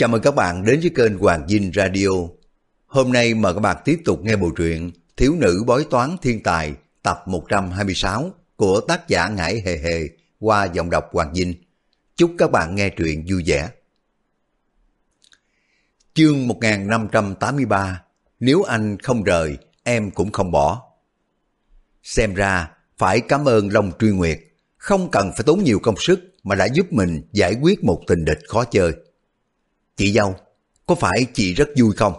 Chào mừng các bạn đến với kênh Hoàng Dinh Radio. Hôm nay mời các bạn tiếp tục nghe bộ truyện Thiếu nữ bói toán thiên tài tập 126 của tác giả Ngải Hề Hề qua giọng đọc Hoàng Dinh. Chúc các bạn nghe truyện vui vẻ. Chương 1583 Nếu anh không rời, em cũng không bỏ. Xem ra, phải cảm ơn Long Truy Nguyệt, không cần phải tốn nhiều công sức mà đã giúp mình giải quyết một tình địch khó chơi. Chị dâu, có phải chị rất vui không?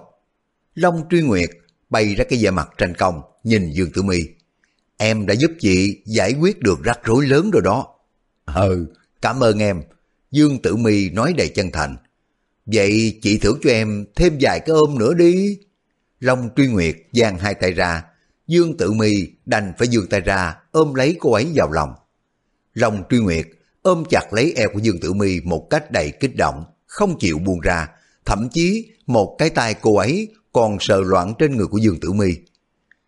Long Truy Nguyệt bay ra cái vẻ mặt tranh công, nhìn Dương Tử My. Em đã giúp chị giải quyết được rắc rối lớn rồi đó. Ừ, cảm ơn em. Dương Tử My nói đầy chân thành. Vậy chị thưởng cho em thêm vài cái ôm nữa đi. Long Truy Nguyệt giang hai tay ra. Dương Tử My đành phải dương tay ra ôm lấy cô ấy vào lòng. Long Truy Nguyệt ôm chặt lấy eo của Dương Tử My một cách đầy kích động, không chịu buông ra, thậm chí một cái tay cô ấy còn sờ loạn trên người của Dương Tử Mi.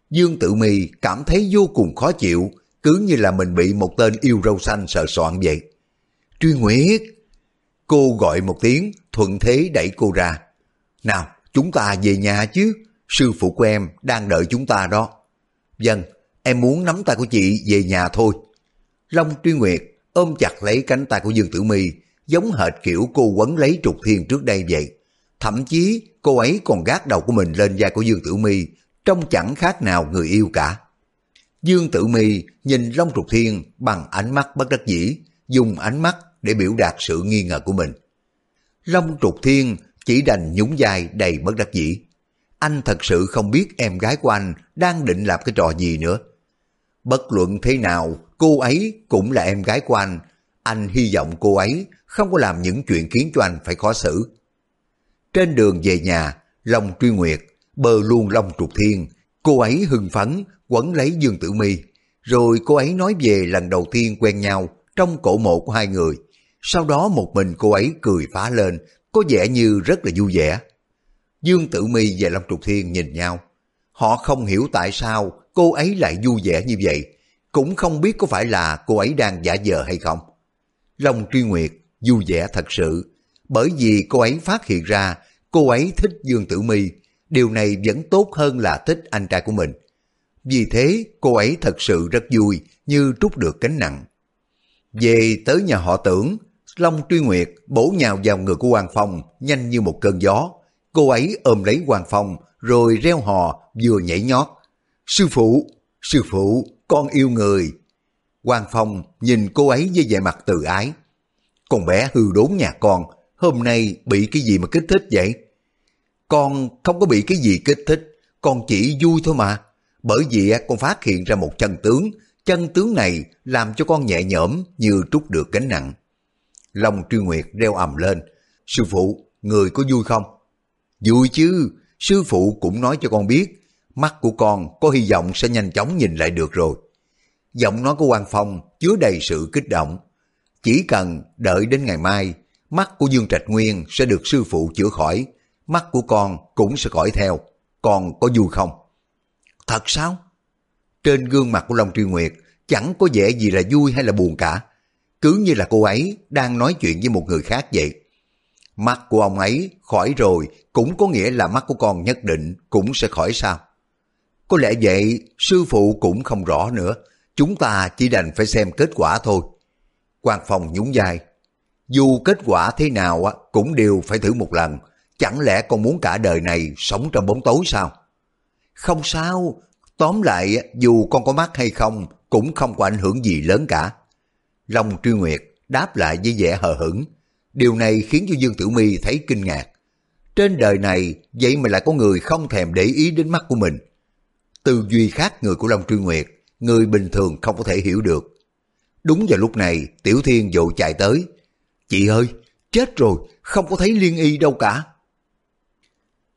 Dương Tử Mi cảm thấy vô cùng khó chịu, cứ như là mình bị một tên yêu râu xanh sờ soạn vậy. Truy Nguyệt! Cô gọi một tiếng, thuận thế đẩy cô ra. Nào, chúng ta về nhà chứ, sư phụ của em đang đợi chúng ta đó. Dân, em muốn nắm tay của chị về nhà thôi. Long Truy Nguyệt ôm chặt lấy cánh tay của Dương Tử Mi giống hệt kiểu cô quấn lấy trục thiên trước đây vậy. Thậm chí cô ấy còn gác đầu của mình lên vai của Dương Tử Mi trông chẳng khác nào người yêu cả. Dương Tử Mi nhìn Long Trục Thiên bằng ánh mắt bất đắc dĩ, dùng ánh mắt để biểu đạt sự nghi ngờ của mình. Long Trục Thiên chỉ đành nhún vai đầy bất đắc dĩ. Anh thật sự không biết em gái của anh đang định làm cái trò gì nữa. Bất luận thế nào, cô ấy cũng là em gái của anh. Anh hy vọng cô ấy không có làm những chuyện khiến cho anh phải khó xử. Trên đường về nhà, Long Truy Nguyệt bờ luôn Long Trục Thiên, cô ấy hưng phấn quấn lấy Dương Tử Mi, rồi cô ấy nói về lần đầu tiên quen nhau trong cổ mộ của hai người. Sau đó một mình cô ấy cười phá lên, có vẻ như rất là vui vẻ. Dương Tử Mi và Long Trục Thiên nhìn nhau. Họ không hiểu tại sao cô ấy lại vui vẻ như vậy, cũng không biết có phải là cô ấy đang giả vờ hay không. Long Truy Nguyệt vui vẻ thật sự, bởi vì cô ấy phát hiện ra cô ấy thích Dương Tử Mi, điều này vẫn tốt hơn là thích anh trai của mình. Vì thế cô ấy thật sự rất vui như trút được cánh nặng. Về tới nhà họ tưởng, Long Truy Nguyệt bổ nhào vào người của Hoàng Phong nhanh như một cơn gió. Cô ấy ôm lấy Hoàng Phong rồi reo hò vừa nhảy nhót. Sư phụ, sư phụ, con yêu người. Hoàng Phong nhìn cô ấy với vẻ mặt từ ái. Con bé hư đốn nhà con, hôm nay bị cái gì mà kích thích vậy? Con không có bị cái gì kích thích, con chỉ vui thôi mà. Bởi vì con phát hiện ra một chân tướng, chân tướng này làm cho con nhẹ nhõm như trút được gánh nặng. Long Truy Nguyệt reo ầm lên, sư phụ, người có vui không? Vui chứ, sư phụ cũng nói cho con biết, mắt của con có hy vọng sẽ nhanh chóng nhìn lại được rồi. Giọng nói của quan Phong chứa đầy sự kích động. Chỉ cần đợi đến ngày mai, mắt của Dương Trạch Nguyên sẽ được sư phụ chữa khỏi, mắt của con cũng sẽ khỏi theo. Con có vui không? Thật sao? Trên gương mặt của Long Truy Nguyệt chẳng có vẻ gì là vui hay là buồn cả. Cứ như là cô ấy đang nói chuyện với một người khác vậy. Mắt của ông ấy khỏi rồi cũng có nghĩa là mắt của con nhất định cũng sẽ khỏi sao? Có lẽ vậy sư phụ cũng không rõ nữa. Chúng ta chỉ đành phải xem kết quả thôi quan phòng nhún vai. Dù kết quả thế nào cũng đều phải thử một lần. Chẳng lẽ con muốn cả đời này sống trong bóng tối sao? Không sao. Tóm lại dù con có mắt hay không cũng không có ảnh hưởng gì lớn cả. Long Truy Nguyệt đáp lại với vẻ hờ hững. Điều này khiến cho Dương Tử Mi thấy kinh ngạc. Trên đời này vậy mà lại có người không thèm để ý đến mắt của mình. Tư duy khác người của Long Truy Nguyệt, người bình thường không có thể hiểu được. Đúng vào lúc này, Tiểu Thiên vội chạy tới. Chị ơi, chết rồi, không có thấy liên y đâu cả.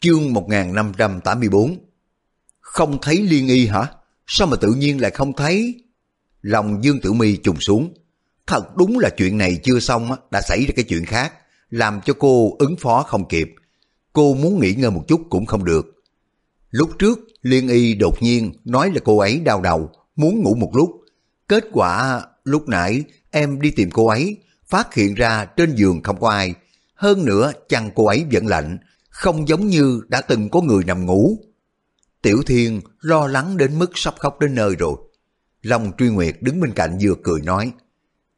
Chương 1584 Không thấy liên y hả? Sao mà tự nhiên lại không thấy? Lòng Dương Tử Mi trùng xuống. Thật đúng là chuyện này chưa xong đã xảy ra cái chuyện khác, làm cho cô ứng phó không kịp. Cô muốn nghỉ ngơi một chút cũng không được. Lúc trước, Liên Y đột nhiên nói là cô ấy đau đầu, muốn ngủ một lúc. Kết quả, lúc nãy em đi tìm cô ấy, phát hiện ra trên giường không có ai. hơn nữa chăn cô ấy vẫn lạnh, không giống như đã từng có người nằm ngủ. Tiểu Thiên lo lắng đến mức sắp khóc đến nơi rồi. Long Truy Nguyệt đứng bên cạnh vừa cười nói,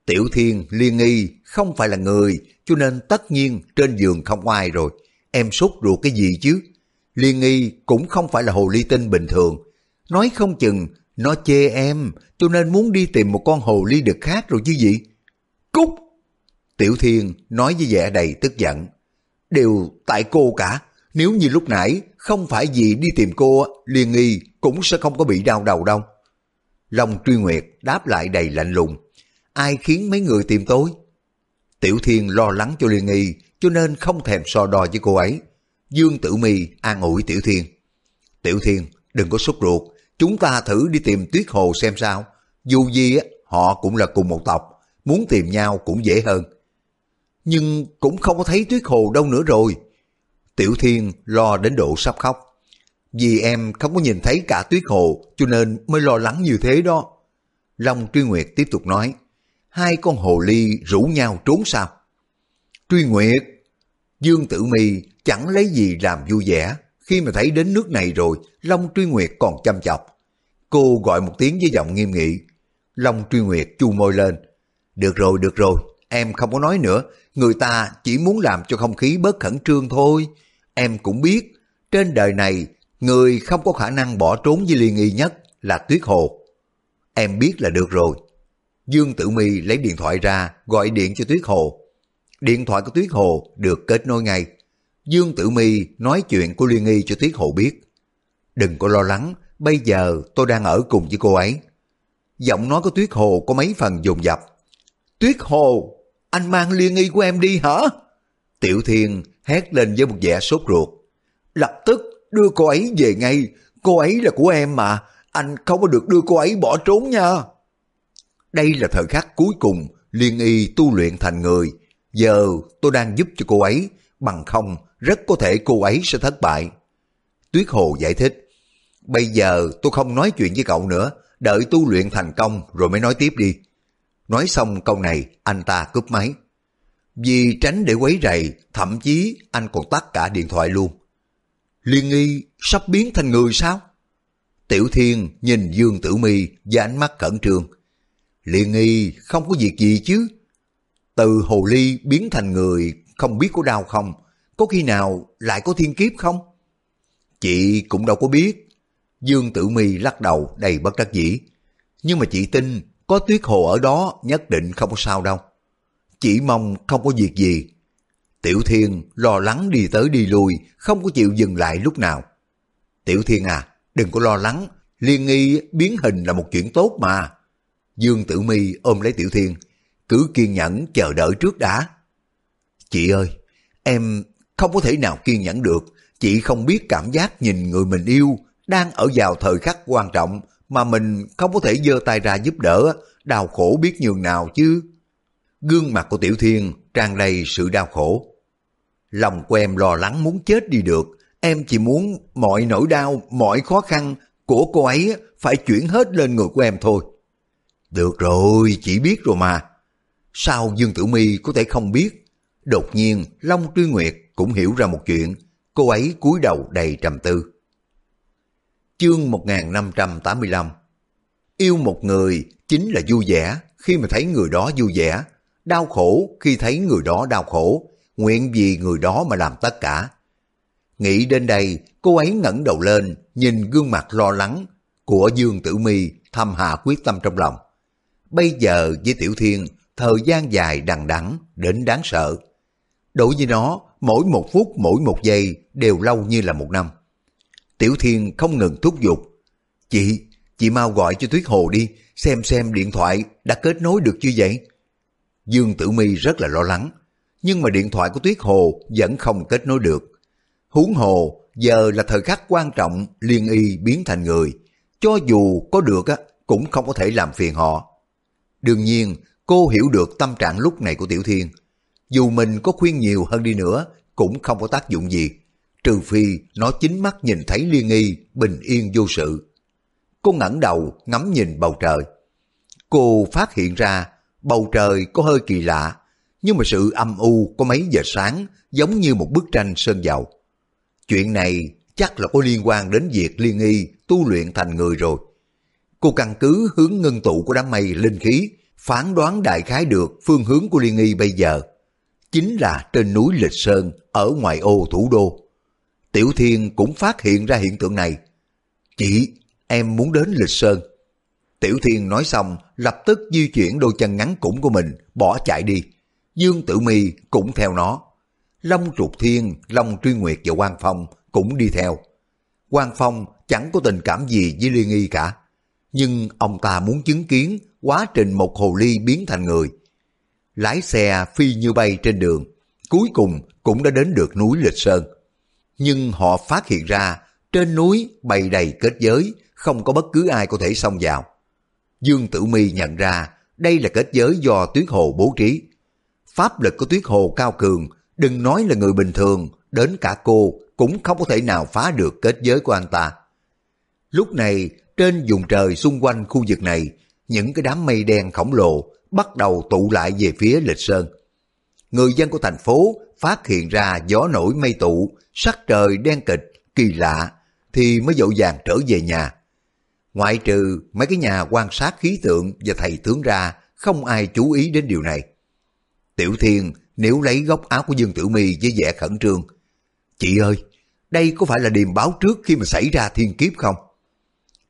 Tiểu Thiên liên nghi không phải là người, cho nên tất nhiên trên giường không ai rồi. Em sốt ruột cái gì chứ? Liên nghi cũng không phải là hồ ly tinh bình thường. Nói không chừng nó chê em, cho nên muốn đi tìm một con hồ ly đực khác rồi chứ gì? cúc Tiểu Thiên nói với vẻ đầy tức giận. Đều tại cô cả. Nếu như lúc nãy không phải vì đi tìm cô, Liên nghi cũng sẽ không có bị đau đầu đâu. Long truy nguyệt đáp lại đầy lạnh lùng. Ai khiến mấy người tìm tôi? Tiểu Thiên lo lắng cho Liên nghi, cho nên không thèm so đo với cô ấy. Dương Tử Mi an ủi Tiểu Thiên. Tiểu Thiên, đừng có sốt ruột, chúng ta thử đi tìm Tuyết Hồ xem sao. Dù gì họ cũng là cùng một tộc, muốn tìm nhau cũng dễ hơn. Nhưng cũng không có thấy Tuyết Hồ đâu nữa rồi. Tiểu Thiên lo đến độ sắp khóc. Vì em không có nhìn thấy cả Tuyết Hồ cho nên mới lo lắng như thế đó. Long Truy Nguyệt tiếp tục nói, hai con hồ ly rủ nhau trốn sao? Truy Nguyệt, Dương Tử Mi chẳng lấy gì làm vui vẻ, khi mà thấy đến nước này rồi, Long Truy Nguyệt còn chăm chọc. Cô gọi một tiếng với giọng nghiêm nghị. Long Truy Nguyệt chu môi lên. Được rồi, được rồi, em không có nói nữa, người ta chỉ muốn làm cho không khí bớt khẩn trương thôi. Em cũng biết, trên đời này, người không có khả năng bỏ trốn với liên Y nhất là Tuyết Hồ. Em biết là được rồi. Dương Tử Mi lấy điện thoại ra, gọi điện cho Tuyết Hồ. Điện thoại của Tuyết Hồ được kết nối ngay. Dương Tử Mi nói chuyện của Liên Nghi cho Tuyết Hồ biết. Đừng có lo lắng, bây giờ tôi đang ở cùng với cô ấy. Giọng nói của Tuyết Hồ có mấy phần dồn dập. Tuyết Hồ, anh mang Liên Nghi của em đi hả? Tiểu Thiên hét lên với một vẻ sốt ruột. Lập tức đưa cô ấy về ngay, cô ấy là của em mà, anh không có được đưa cô ấy bỏ trốn nha. Đây là thời khắc cuối cùng Liên Y tu luyện thành người. Giờ tôi đang giúp cho cô ấy, bằng không rất có thể cô ấy sẽ thất bại. Tuyết Hồ giải thích, bây giờ tôi không nói chuyện với cậu nữa, đợi tu luyện thành công rồi mới nói tiếp đi. Nói xong câu này, anh ta cúp máy. Vì tránh để quấy rầy, thậm chí anh còn tắt cả điện thoại luôn. Liên nghi sắp biến thành người sao? Tiểu Thiên nhìn Dương Tử Mi và ánh mắt cẩn trương. Liên nghi không có việc gì chứ. Từ hồ ly biến thành người không biết có đau không, có khi nào lại có thiên kiếp không? Chị cũng đâu có biết. Dương Tử Mi lắc đầu đầy bất đắc dĩ. Nhưng mà chị tin có tuyết hồ ở đó nhất định không có sao đâu. Chỉ mong không có việc gì. Tiểu Thiên lo lắng đi tới đi lui, không có chịu dừng lại lúc nào. Tiểu Thiên à, đừng có lo lắng, liên nghi biến hình là một chuyện tốt mà. Dương Tử Mi ôm lấy Tiểu Thiên, cứ kiên nhẫn chờ đợi trước đã. Chị ơi, em không có thể nào kiên nhẫn được, chị không biết cảm giác nhìn người mình yêu đang ở vào thời khắc quan trọng mà mình không có thể giơ tay ra giúp đỡ, đau khổ biết nhường nào chứ. Gương mặt của Tiểu Thiên tràn đầy sự đau khổ. Lòng của em lo lắng muốn chết đi được, em chỉ muốn mọi nỗi đau, mọi khó khăn của cô ấy phải chuyển hết lên người của em thôi. Được rồi, chỉ biết rồi mà. Sao Dương Tử Mi có thể không biết? Đột nhiên, Long Truy Nguyệt cũng hiểu ra một chuyện, cô ấy cúi đầu đầy trầm tư. Chương 1585 Yêu một người chính là vui vẻ khi mà thấy người đó vui vẻ, đau khổ khi thấy người đó đau khổ, nguyện vì người đó mà làm tất cả. Nghĩ đến đây, cô ấy ngẩng đầu lên, nhìn gương mặt lo lắng của Dương Tử Mi thăm hạ quyết tâm trong lòng. Bây giờ với Tiểu Thiên, thời gian dài đằng đẵng đến đáng sợ. Đối với nó, mỗi một phút mỗi một giây đều lâu như là một năm. Tiểu Thiên không ngừng thúc giục. Chị, chị mau gọi cho Tuyết Hồ đi, xem xem điện thoại đã kết nối được chưa vậy? Dương Tử Mi rất là lo lắng, nhưng mà điện thoại của Tuyết Hồ vẫn không kết nối được. Huống hồ, giờ là thời khắc quan trọng liên y biến thành người. Cho dù có được á, cũng không có thể làm phiền họ. Đương nhiên, cô hiểu được tâm trạng lúc này của Tiểu Thiên. Dù mình có khuyên nhiều hơn đi nữa, cũng không có tác dụng gì. Trừ phi nó chính mắt nhìn thấy Liên Nghi bình yên vô sự. Cô ngẩng đầu ngắm nhìn bầu trời. Cô phát hiện ra bầu trời có hơi kỳ lạ. nhưng mà sự âm u có mấy giờ sáng giống như một bức tranh sơn dầu. Chuyện này chắc là có liên quan đến việc liên nghi tu luyện thành người rồi. Cô căn cứ hướng ngân tụ của đám mây linh khí, phán đoán đại khái được phương hướng của liên nghi bây giờ. Chính là trên núi Lịch Sơn ở ngoài ô thủ đô. Tiểu Thiên cũng phát hiện ra hiện tượng này. Chị, em muốn đến Lịch Sơn. Tiểu Thiên nói xong, lập tức di chuyển đôi chân ngắn củng của mình, bỏ chạy đi. Dương Tử Mi cũng theo nó. Long Trục Thiên, Long Truy Nguyệt và Quang Phong cũng đi theo. Quang Phong chẳng có tình cảm gì với Liên Nghi cả. Nhưng ông ta muốn chứng kiến quá trình một hồ ly biến thành người. Lái xe phi như bay trên đường, cuối cùng cũng đã đến được núi Lịch Sơn. Nhưng họ phát hiện ra trên núi bày đầy kết giới, không có bất cứ ai có thể xông vào. Dương Tử Mi nhận ra đây là kết giới do Tuyết Hồ bố trí. Pháp lực của Tuyết Hồ cao cường, đừng nói là người bình thường, đến cả cô cũng không có thể nào phá được kết giới của anh ta. Lúc này, trên vùng trời xung quanh khu vực này, những cái đám mây đen khổng lồ bắt đầu tụ lại về phía lịch sơn. Người dân của thành phố phát hiện ra gió nổi mây tụ, sắc trời đen kịch, kỳ lạ, thì mới dội vàng trở về nhà. Ngoại trừ mấy cái nhà quan sát khí tượng và thầy tướng ra, không ai chú ý đến điều này. Tiểu Thiên nếu lấy góc áo của Dương Tử Mi với vẻ khẩn trương. Chị ơi, đây có phải là điềm báo trước khi mà xảy ra thiên kiếp không?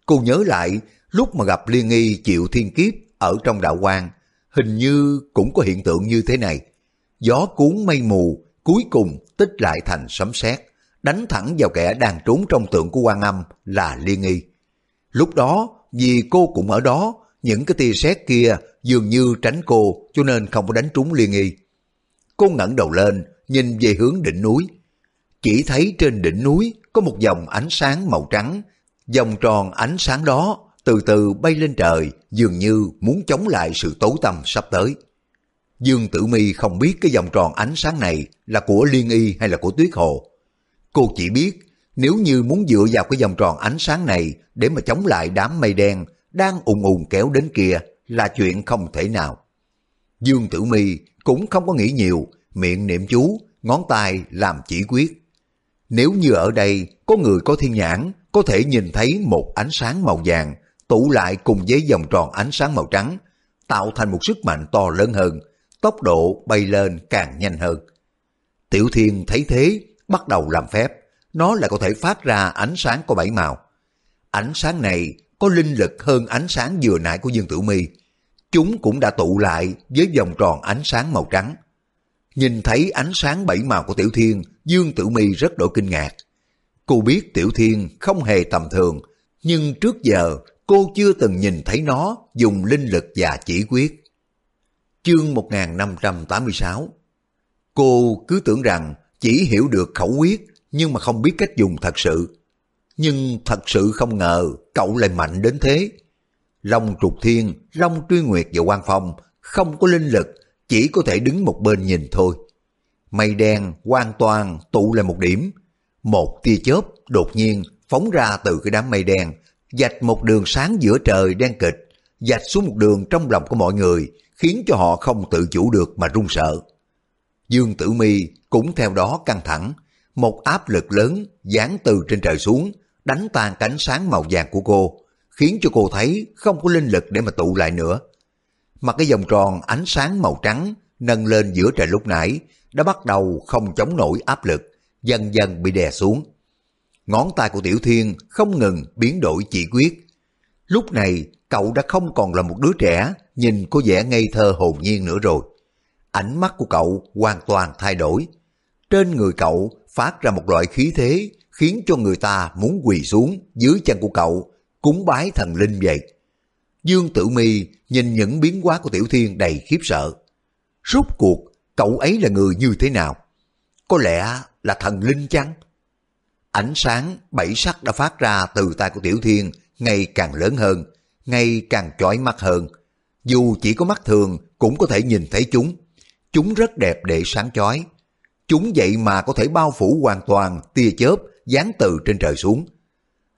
Cô nhớ lại lúc mà gặp Liên Nghi chịu thiên kiếp ở trong đạo quan, hình như cũng có hiện tượng như thế này. Gió cuốn mây mù, cuối cùng tích lại thành sấm sét, đánh thẳng vào kẻ đang trốn trong tượng của quan âm là Liên Nghi. Lúc đó, vì cô cũng ở đó, những cái tia sét kia dường như tránh cô cho nên không có đánh trúng Liên Nghi. Cô ngẩng đầu lên, nhìn về hướng đỉnh núi. Chỉ thấy trên đỉnh núi có một dòng ánh sáng màu trắng. Dòng tròn ánh sáng đó từ từ bay lên trời, dường như muốn chống lại sự tối tăm sắp tới. Dương Tử Mi không biết cái vòng tròn ánh sáng này là của Liên Y hay là của Tuyết Hồ. Cô chỉ biết nếu như muốn dựa vào cái vòng tròn ánh sáng này để mà chống lại đám mây đen đang ùn ùn kéo đến kia là chuyện không thể nào. Dương Tử Mi cũng không có nghĩ nhiều, miệng niệm chú, ngón tay làm chỉ quyết. Nếu như ở đây có người có thiên nhãn, có thể nhìn thấy một ánh sáng màu vàng tụ lại cùng với vòng tròn ánh sáng màu trắng, tạo thành một sức mạnh to lớn hơn, tốc độ bay lên càng nhanh hơn. Tiểu Thiên thấy thế, bắt đầu làm phép, nó lại có thể phát ra ánh sáng có bảy màu. Ánh sáng này có linh lực hơn ánh sáng vừa nãy của Dương Tử Mi. Chúng cũng đã tụ lại với vòng tròn ánh sáng màu trắng. Nhìn thấy ánh sáng bảy màu của Tiểu Thiên, Dương Tử Mi rất đổi kinh ngạc. Cô biết Tiểu Thiên không hề tầm thường, nhưng trước giờ cô chưa từng nhìn thấy nó dùng linh lực và chỉ quyết. Chương 1586 Cô cứ tưởng rằng chỉ hiểu được khẩu quyết nhưng mà không biết cách dùng thật sự. Nhưng thật sự không ngờ cậu lại mạnh đến thế. Long trục thiên, Long truy nguyệt và quan phong không có linh lực, chỉ có thể đứng một bên nhìn thôi. Mây đen hoàn toàn tụ lại một điểm. Một tia chớp đột nhiên phóng ra từ cái đám mây đen, dạch một đường sáng giữa trời đen kịch, dạch xuống một đường trong lòng của mọi người, khiến cho họ không tự chủ được mà run sợ. Dương Tử Mi cũng theo đó căng thẳng, một áp lực lớn giáng từ trên trời xuống, đánh tan cánh sáng màu vàng của cô, khiến cho cô thấy không có linh lực để mà tụ lại nữa. Mà cái vòng tròn ánh sáng màu trắng nâng lên giữa trời lúc nãy đã bắt đầu không chống nổi áp lực, dần dần bị đè xuống. Ngón tay của Tiểu Thiên không ngừng biến đổi chỉ quyết. Lúc này cậu đã không còn là một đứa trẻ nhìn có vẻ ngây thơ hồn nhiên nữa rồi. Ánh mắt của cậu hoàn toàn thay đổi. Trên người cậu phát ra một loại khí thế khiến cho người ta muốn quỳ xuống dưới chân của cậu, cúng bái thần linh vậy. Dương Tử Mi nhìn những biến hóa của Tiểu Thiên đầy khiếp sợ. Rốt cuộc, cậu ấy là người như thế nào? Có lẽ là thần linh chăng? Ánh sáng bảy sắc đã phát ra từ tay của Tiểu Thiên ngày càng lớn hơn, ngày càng chói mắt hơn. Dù chỉ có mắt thường cũng có thể nhìn thấy chúng. Chúng rất đẹp để sáng chói. Chúng vậy mà có thể bao phủ hoàn toàn tia chớp dán từ trên trời xuống.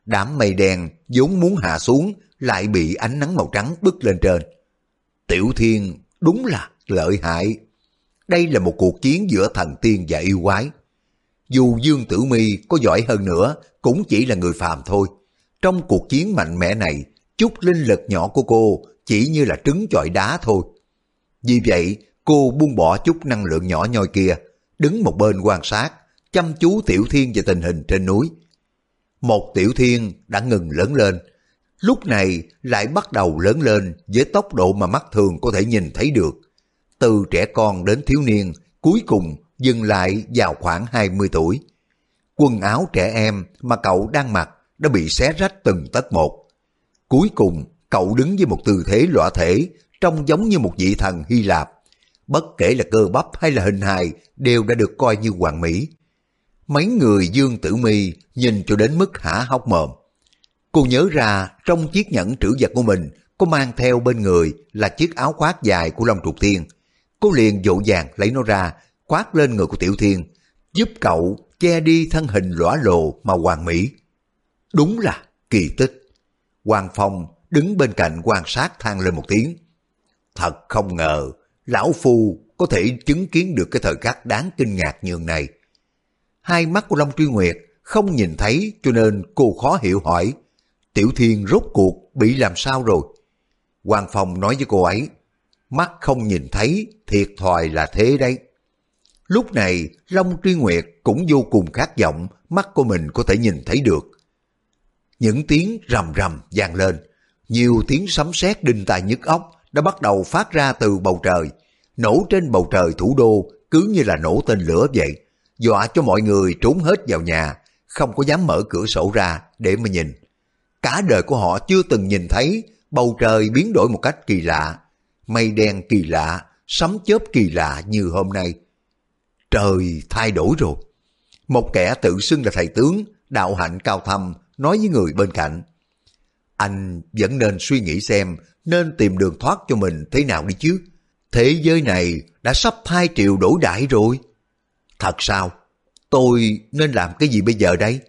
Đám mây đen vốn muốn hạ xuống lại bị ánh nắng màu trắng bức lên trên. Tiểu Thiên đúng là lợi hại. đây là một cuộc chiến giữa thần tiên và yêu quái. Dù Dương Tử Mi có giỏi hơn nữa, cũng chỉ là người phàm thôi. Trong cuộc chiến mạnh mẽ này, chút linh lực nhỏ của cô chỉ như là trứng chọi đá thôi. Vì vậy, cô buông bỏ chút năng lượng nhỏ nhoi kia, đứng một bên quan sát, chăm chú Tiểu Thiên về tình hình trên núi. Một Tiểu Thiên đã ngừng lớn lên, lúc này lại bắt đầu lớn lên với tốc độ mà mắt thường có thể nhìn thấy được. Từ trẻ con đến thiếu niên, cuối cùng dừng lại vào khoảng 20 tuổi. Quần áo trẻ em mà cậu đang mặc đã bị xé rách từng tấc một. Cuối cùng, cậu đứng với một tư thế lõa thể, trông giống như một vị thần Hy Lạp. Bất kể là cơ bắp hay là hình hài đều đã được coi như hoàn mỹ. Mấy người Dương Tử Mi nhìn cho đến mức hả hốc mồm. Cô nhớ ra trong chiếc nhẫn trữ vật của mình có mang theo bên người là chiếc áo khoác dài của Long Trục Thiên. Cô liền dỗ dàng lấy nó ra, quát lên người của Tiểu Thiên, giúp cậu che đi thân hình lõa lồ mà hoàng mỹ. Đúng là kỳ tích. Hoàng Phong đứng bên cạnh quan sát than lên một tiếng. Thật không ngờ, lão phu có thể chứng kiến được cái thời khắc đáng kinh ngạc như này. Hai mắt của Long Truy Nguyệt không nhìn thấy cho nên cô khó hiểu hỏi, Tiểu Thiên rốt cuộc bị làm sao rồi? Hoàng Phong nói với cô ấy, mắt không nhìn thấy, thiệt thòi là thế đấy. Lúc này, Long Truy Nguyệt cũng vô cùng khát vọng mắt của mình có thể nhìn thấy được. Những tiếng rầm rầm vang lên, nhiều tiếng sấm sét đinh tai nhức óc đã bắt đầu phát ra từ bầu trời, nổ trên bầu trời thủ đô cứ như là nổ tên lửa vậy, dọa cho mọi người trốn hết vào nhà, không có dám mở cửa sổ ra để mà nhìn. Cả đời của họ chưa từng nhìn thấy bầu trời biến đổi một cách kỳ lạ, mây đen kỳ lạ, sấm chớp kỳ lạ như hôm nay. Trời thay đổi rồi. Một kẻ tự xưng là thầy tướng, đạo hạnh cao thâm, nói với người bên cạnh. Anh vẫn nên suy nghĩ xem nên tìm đường thoát cho mình thế nào đi chứ. Thế giới này đã sắp hai triệu đổi đại rồi. Thật sao? Tôi nên làm cái gì bây giờ đây?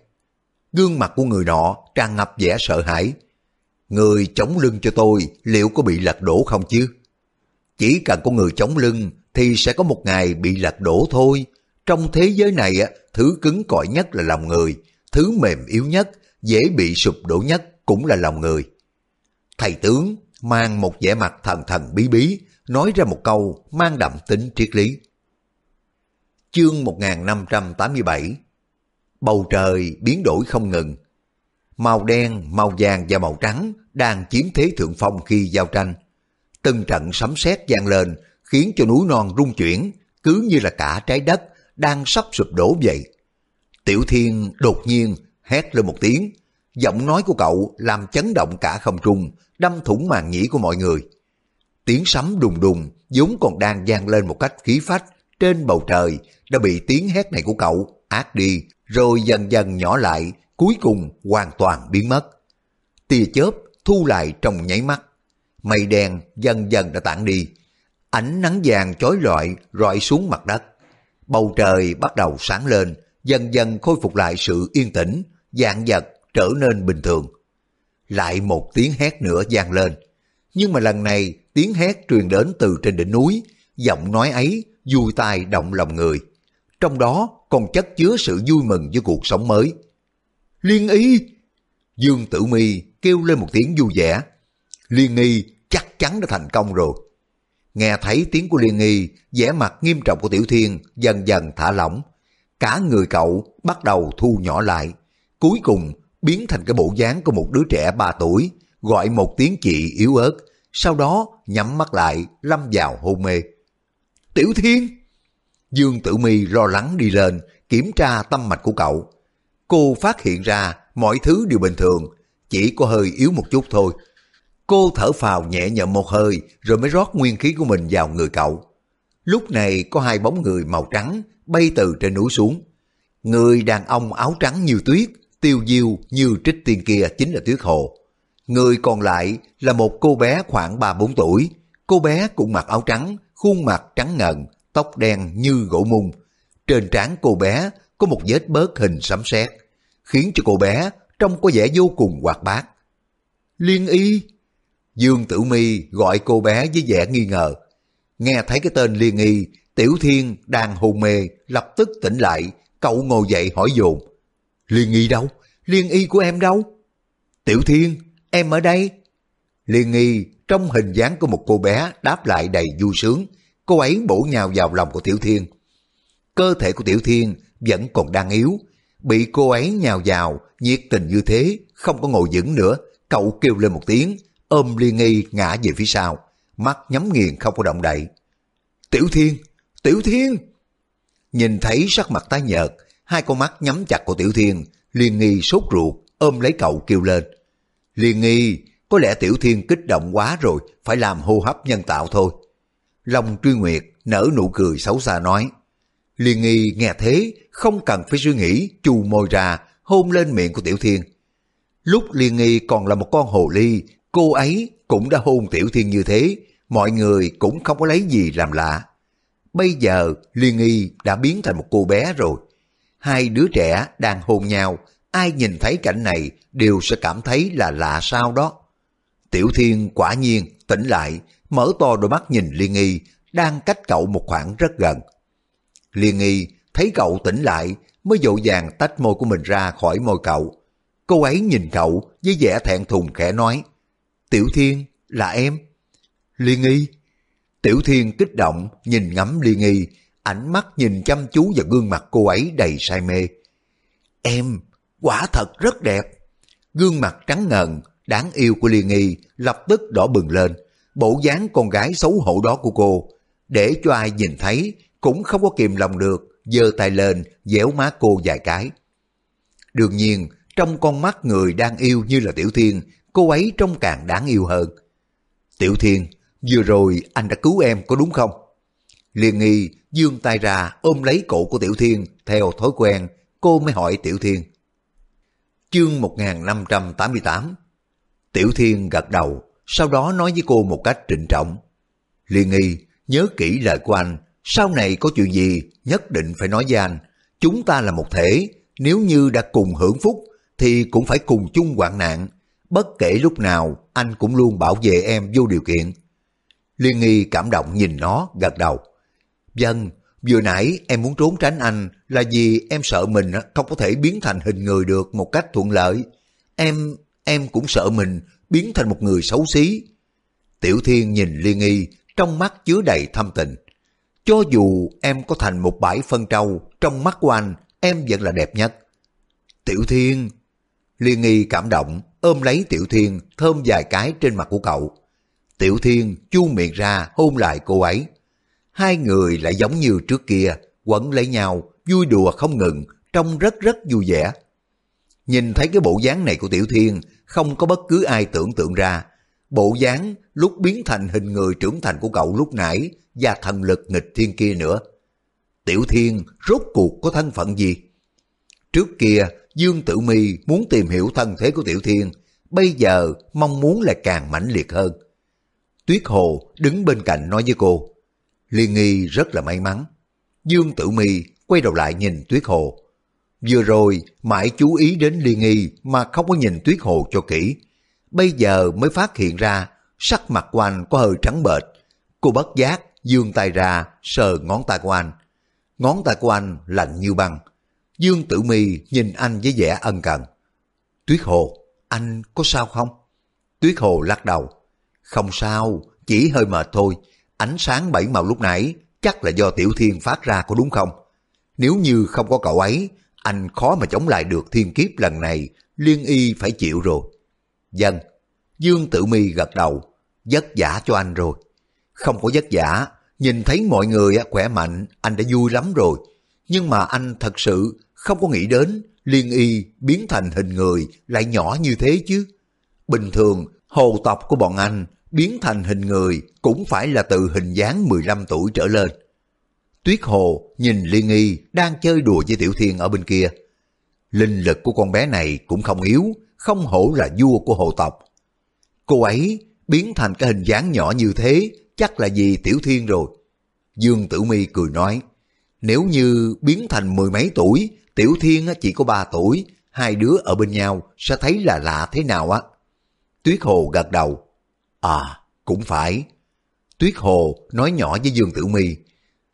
Gương mặt của người nọ tràn ngập vẻ sợ hãi. Người chống lưng cho tôi liệu có bị lật đổ không chứ? Chỉ cần có người chống lưng thì sẽ có một ngày bị lật đổ thôi. Trong thế giới này, thứ cứng cỏi nhất là lòng người, thứ mềm yếu nhất, dễ bị sụp đổ nhất cũng là lòng người. Thầy tướng mang một vẻ mặt thần thần bí bí, nói ra một câu mang đậm tính triết lý. Chương 1587 Bầu trời biến đổi không ngừng. Màu đen, màu vàng và màu trắng đang chiếm thế thượng phong khi giao tranh. Từng trận sấm sét vang lên khiến cho núi non rung chuyển, cứ như là cả trái đất đang sắp sụp đổ vậy. Tiểu Thiên đột nhiên hét lên một tiếng, giọng nói của cậu làm chấn động cả không trung, đâm thủng màn nhĩ của mọi người. Tiếng sấm đùng đùng vốn còn đang vang lên một cách khí phách trên bầu trời đã bị tiếng hét này của cậu át đi rồi dần dần nhỏ lại cuối cùng hoàn toàn biến mất. Tia chớp thu lại trong nháy mắt. Mây đen dần dần đã tản đi. Ánh nắng vàng chói lọi rọi xuống mặt đất. Bầu trời bắt đầu sáng lên, dần dần khôi phục lại sự yên tĩnh, dạng vật trở nên bình thường. Lại một tiếng hét nữa vang lên. Nhưng mà lần này tiếng hét truyền đến từ trên đỉnh núi, giọng nói ấy vui tai động lòng người. Trong đó còn chất chứa sự vui mừng với cuộc sống mới. Liên y! Dương Tử Mi kêu lên một tiếng vui vẻ. Liên y chắc chắn đã thành công rồi. Nghe thấy tiếng của Liên nghi, vẻ mặt nghiêm trọng của Tiểu Thiên dần dần thả lỏng. Cả người cậu bắt đầu thu nhỏ lại. Cuối cùng biến thành cái bộ dáng của một đứa trẻ 3 tuổi, gọi một tiếng chị yếu ớt, sau đó nhắm mắt lại, lâm vào hôn mê. Tiểu Thiên! Dương Tử Mi lo lắng đi lên, kiểm tra tâm mạch của cậu. Cô phát hiện ra mọi thứ đều bình thường, chỉ có hơi yếu một chút thôi. Cô thở phào nhẹ nhõm một hơi rồi mới rót nguyên khí của mình vào người cậu. Lúc này có hai bóng người màu trắng bay từ trên núi xuống. Người đàn ông áo trắng như tuyết, tiêu diêu như trích tiên kia chính là Tuyết Hồ. Người còn lại là một cô bé khoảng 3-4 tuổi. Cô bé cũng mặc áo trắng, khuôn mặt trắng ngần, tóc đen như gỗ mung. Trên trán cô bé có một vết bớt hình sấm sét, khiến cho cô bé trông có vẻ vô cùng hoạt bát. Liên y, Dương Tử Mi gọi cô bé với vẻ nghi ngờ. Nghe thấy cái tên Liên y, Tiểu Thiên đang hôn mê, lập tức tỉnh lại, cậu ngồi dậy hỏi dồn. Liên nghi đâu? Liên y của em đâu? Tiểu Thiên, em ở đây. Liên nghi trong hình dáng của một cô bé đáp lại đầy vui sướng. Cô ấy bổ nhào vào lòng của Tiểu Thiên. Cơ thể của Tiểu Thiên vẫn còn đang yếu. Bị cô ấy nhào vào, nhiệt tình như thế, không có ngồi vững nữa. Cậu kêu lên một tiếng, ôm Liên nghi ngã về phía sau. Mắt nhắm nghiền không có động đậy. Tiểu Thiên, Tiểu Thiên! Nhìn thấy sắc mặt tái nhợt, hai con mắt nhắm chặt của Tiểu Thiên, Liên Nghi sốt ruột, ôm lấy cậu kêu lên. Liên Nghi, có lẽ Tiểu Thiên kích động quá rồi, phải làm hô hấp nhân tạo thôi. Long Truy Nguyệt nở nụ cười xấu xa nói. Liên Nghi nghe thế, không cần phải suy nghĩ, chù môi ra, hôn lên miệng của Tiểu Thiên. Lúc Liên Nghi còn là một con hồ ly, cô ấy cũng đã hôn Tiểu Thiên như thế, mọi người cũng không có lấy gì làm lạ. Bây giờ Liên y đã biến thành một cô bé rồi. Hai đứa trẻ đang hôn nhau, ai nhìn thấy cảnh này đều sẽ cảm thấy là lạ sao đó. Tiểu Thiên quả nhiên tỉnh lại, mở to đôi mắt nhìn Liên y đang cách cậu một khoảng rất gần. Liên y thấy cậu tỉnh lại mới dội vàng tách môi của mình ra khỏi môi cậu. Cô ấy nhìn cậu với vẻ thẹn thùng khẽ nói, Tiểu Thiên, là em. Liên Nghi, Tiểu Thiên kích động nhìn ngắm Liên Nghi, ánh mắt nhìn chăm chú vào gương mặt cô ấy đầy say mê. Em, quả thật rất đẹp. Gương mặt trắng ngần, đáng yêu của Liên Nghi lập tức đỏ bừng lên. Bộ dáng con gái xấu hổ đó của cô, để cho ai nhìn thấy cũng không có kìm lòng được, giơ tay lên, dẻo má cô vài cái. Đương nhiên, trong con mắt người đang yêu như là Tiểu Thiên, cô ấy trông càng đáng yêu hơn. Tiểu Thiên, Vừa rồi anh đã cứu em có đúng không? Liên nghi dương tay ra ôm lấy cổ của Tiểu Thiên theo thói quen, cô mới hỏi Tiểu Thiên. Chương 1588 Tiểu Thiên gật đầu, sau đó nói với cô một cách trịnh trọng. Liên nghi, nhớ kỹ lời của anh, sau này có chuyện gì nhất định phải nói với anh. Chúng ta là một thể, nếu như đã cùng hưởng phúc thì cũng phải cùng chung hoạn nạn. Bất kể lúc nào anh cũng luôn bảo vệ em vô điều kiện. Liên nghi cảm động nhìn nó, gật đầu. Dân, vừa nãy em muốn trốn tránh anh là vì em sợ mình không có thể biến thành hình người được một cách thuận lợi. Em, em cũng sợ mình biến thành một người xấu xí. Tiểu Thiên nhìn Liên nghi, trong mắt chứa đầy thâm tình. Cho dù em có thành một bãi phân trâu, trong mắt của anh, em vẫn là đẹp nhất. Tiểu Thiên, Liên nghi cảm động, ôm lấy Tiểu Thiên, thơm vài cái trên mặt của cậu. Tiểu Thiên chu miệng ra hôn lại cô ấy. Hai người lại giống như trước kia, quấn lấy nhau, vui đùa không ngừng, trông rất rất vui vẻ. Nhìn thấy cái bộ dáng này của Tiểu Thiên, không có bất cứ ai tưởng tượng ra. Bộ dáng lúc biến thành hình người trưởng thành của cậu lúc nãy và thần lực nghịch thiên kia nữa. Tiểu Thiên rốt cuộc có thân phận gì? Trước kia, Dương Tử Mi muốn tìm hiểu thân thế của Tiểu Thiên, bây giờ mong muốn là càng mãnh liệt hơn. Tuyết Hồ đứng bên cạnh nói với cô. Liên nghi rất là may mắn. Dương Tử Mi quay đầu lại nhìn Tuyết Hồ. Vừa rồi mãi chú ý đến Liên nghi mà không có nhìn Tuyết Hồ cho kỹ. Bây giờ mới phát hiện ra sắc mặt của anh có hơi trắng bệch. Cô bất giác dương tay ra sờ ngón tay của anh. Ngón tay của anh lạnh như băng. Dương Tử Mi nhìn anh với vẻ ân cần. Tuyết Hồ, anh có sao không? Tuyết Hồ lắc đầu. Không sao, chỉ hơi mệt thôi. Ánh sáng bảy màu lúc nãy chắc là do Tiểu Thiên phát ra có đúng không? Nếu như không có cậu ấy, anh khó mà chống lại được thiên kiếp lần này, liên y phải chịu rồi. Dân, Dương Tử Mi gật đầu, vất giả cho anh rồi. Không có vất giả, nhìn thấy mọi người khỏe mạnh, anh đã vui lắm rồi. Nhưng mà anh thật sự không có nghĩ đến liên y biến thành hình người lại nhỏ như thế chứ. Bình thường, hồ tộc của bọn anh biến thành hình người cũng phải là từ hình dáng 15 tuổi trở lên. Tuyết Hồ nhìn Liên Nghi đang chơi đùa với Tiểu Thiên ở bên kia. Linh lực của con bé này cũng không yếu, không hổ là vua của hồ tộc. Cô ấy biến thành cái hình dáng nhỏ như thế chắc là vì Tiểu Thiên rồi. Dương Tử Mi cười nói, nếu như biến thành mười mấy tuổi, Tiểu Thiên chỉ có ba tuổi, hai đứa ở bên nhau sẽ thấy là lạ thế nào á. Tuyết Hồ gật đầu, À, cũng phải. Tuyết Hồ nói nhỏ với Dương Tử Mi,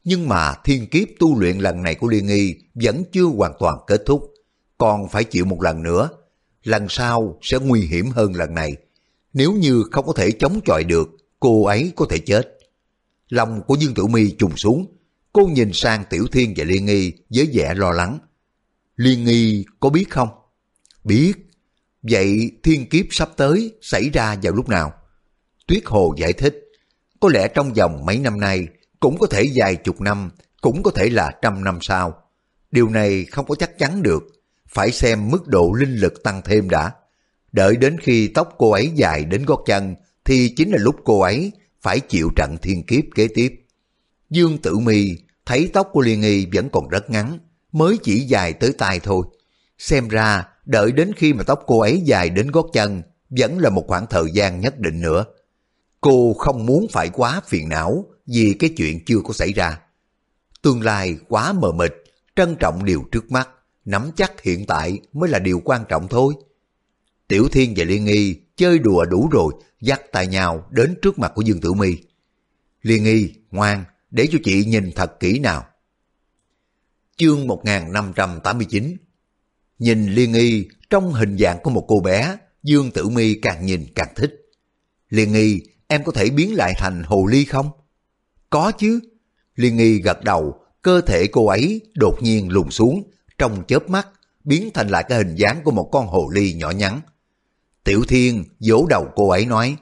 Nhưng mà thiên kiếp tu luyện lần này của Liên Nghi vẫn chưa hoàn toàn kết thúc, còn phải chịu một lần nữa. Lần sau sẽ nguy hiểm hơn lần này. Nếu như không có thể chống chọi được, cô ấy có thể chết. Lòng của Dương Tử Mi trùng xuống, cô nhìn sang Tiểu Thiên và Liên Nghi với vẻ lo lắng. Liên Nghi có biết không? Biết. Vậy thiên kiếp sắp tới xảy ra vào lúc nào? Tuyết Hồ giải thích. Có lẽ trong vòng mấy năm nay, cũng có thể vài chục năm, cũng có thể là trăm năm sau. Điều này không có chắc chắn được, phải xem mức độ linh lực tăng thêm đã. Đợi đến khi tóc cô ấy dài đến gót chân, thì chính là lúc cô ấy phải chịu trận thiên kiếp kế tiếp. Dương Tử Mi thấy tóc của Liên Nghi vẫn còn rất ngắn, mới chỉ dài tới tai thôi. Xem ra, đợi đến khi mà tóc cô ấy dài đến gót chân, vẫn là một khoảng thời gian nhất định nữa. Cô không muốn phải quá phiền não vì cái chuyện chưa có xảy ra. Tương lai quá mờ mịt, trân trọng điều trước mắt, nắm chắc hiện tại mới là điều quan trọng thôi. Tiểu Thiên và Liên Nghi chơi đùa đủ rồi, dắt tay nhau đến trước mặt của Dương Tử Mi. Liên Nghi, ngoan, để cho chị nhìn thật kỹ nào. Chương 1589 Nhìn Liên Nghi trong hình dạng của một cô bé, Dương Tử Mi càng nhìn càng thích. Liên Nghi, em có thể biến lại thành hồ ly không? Có chứ. Liên Nghi gật đầu, cơ thể cô ấy đột nhiên lùn xuống, trong chớp mắt, biến thành lại cái hình dáng của một con hồ ly nhỏ nhắn. Tiểu Thiên vỗ đầu cô ấy nói,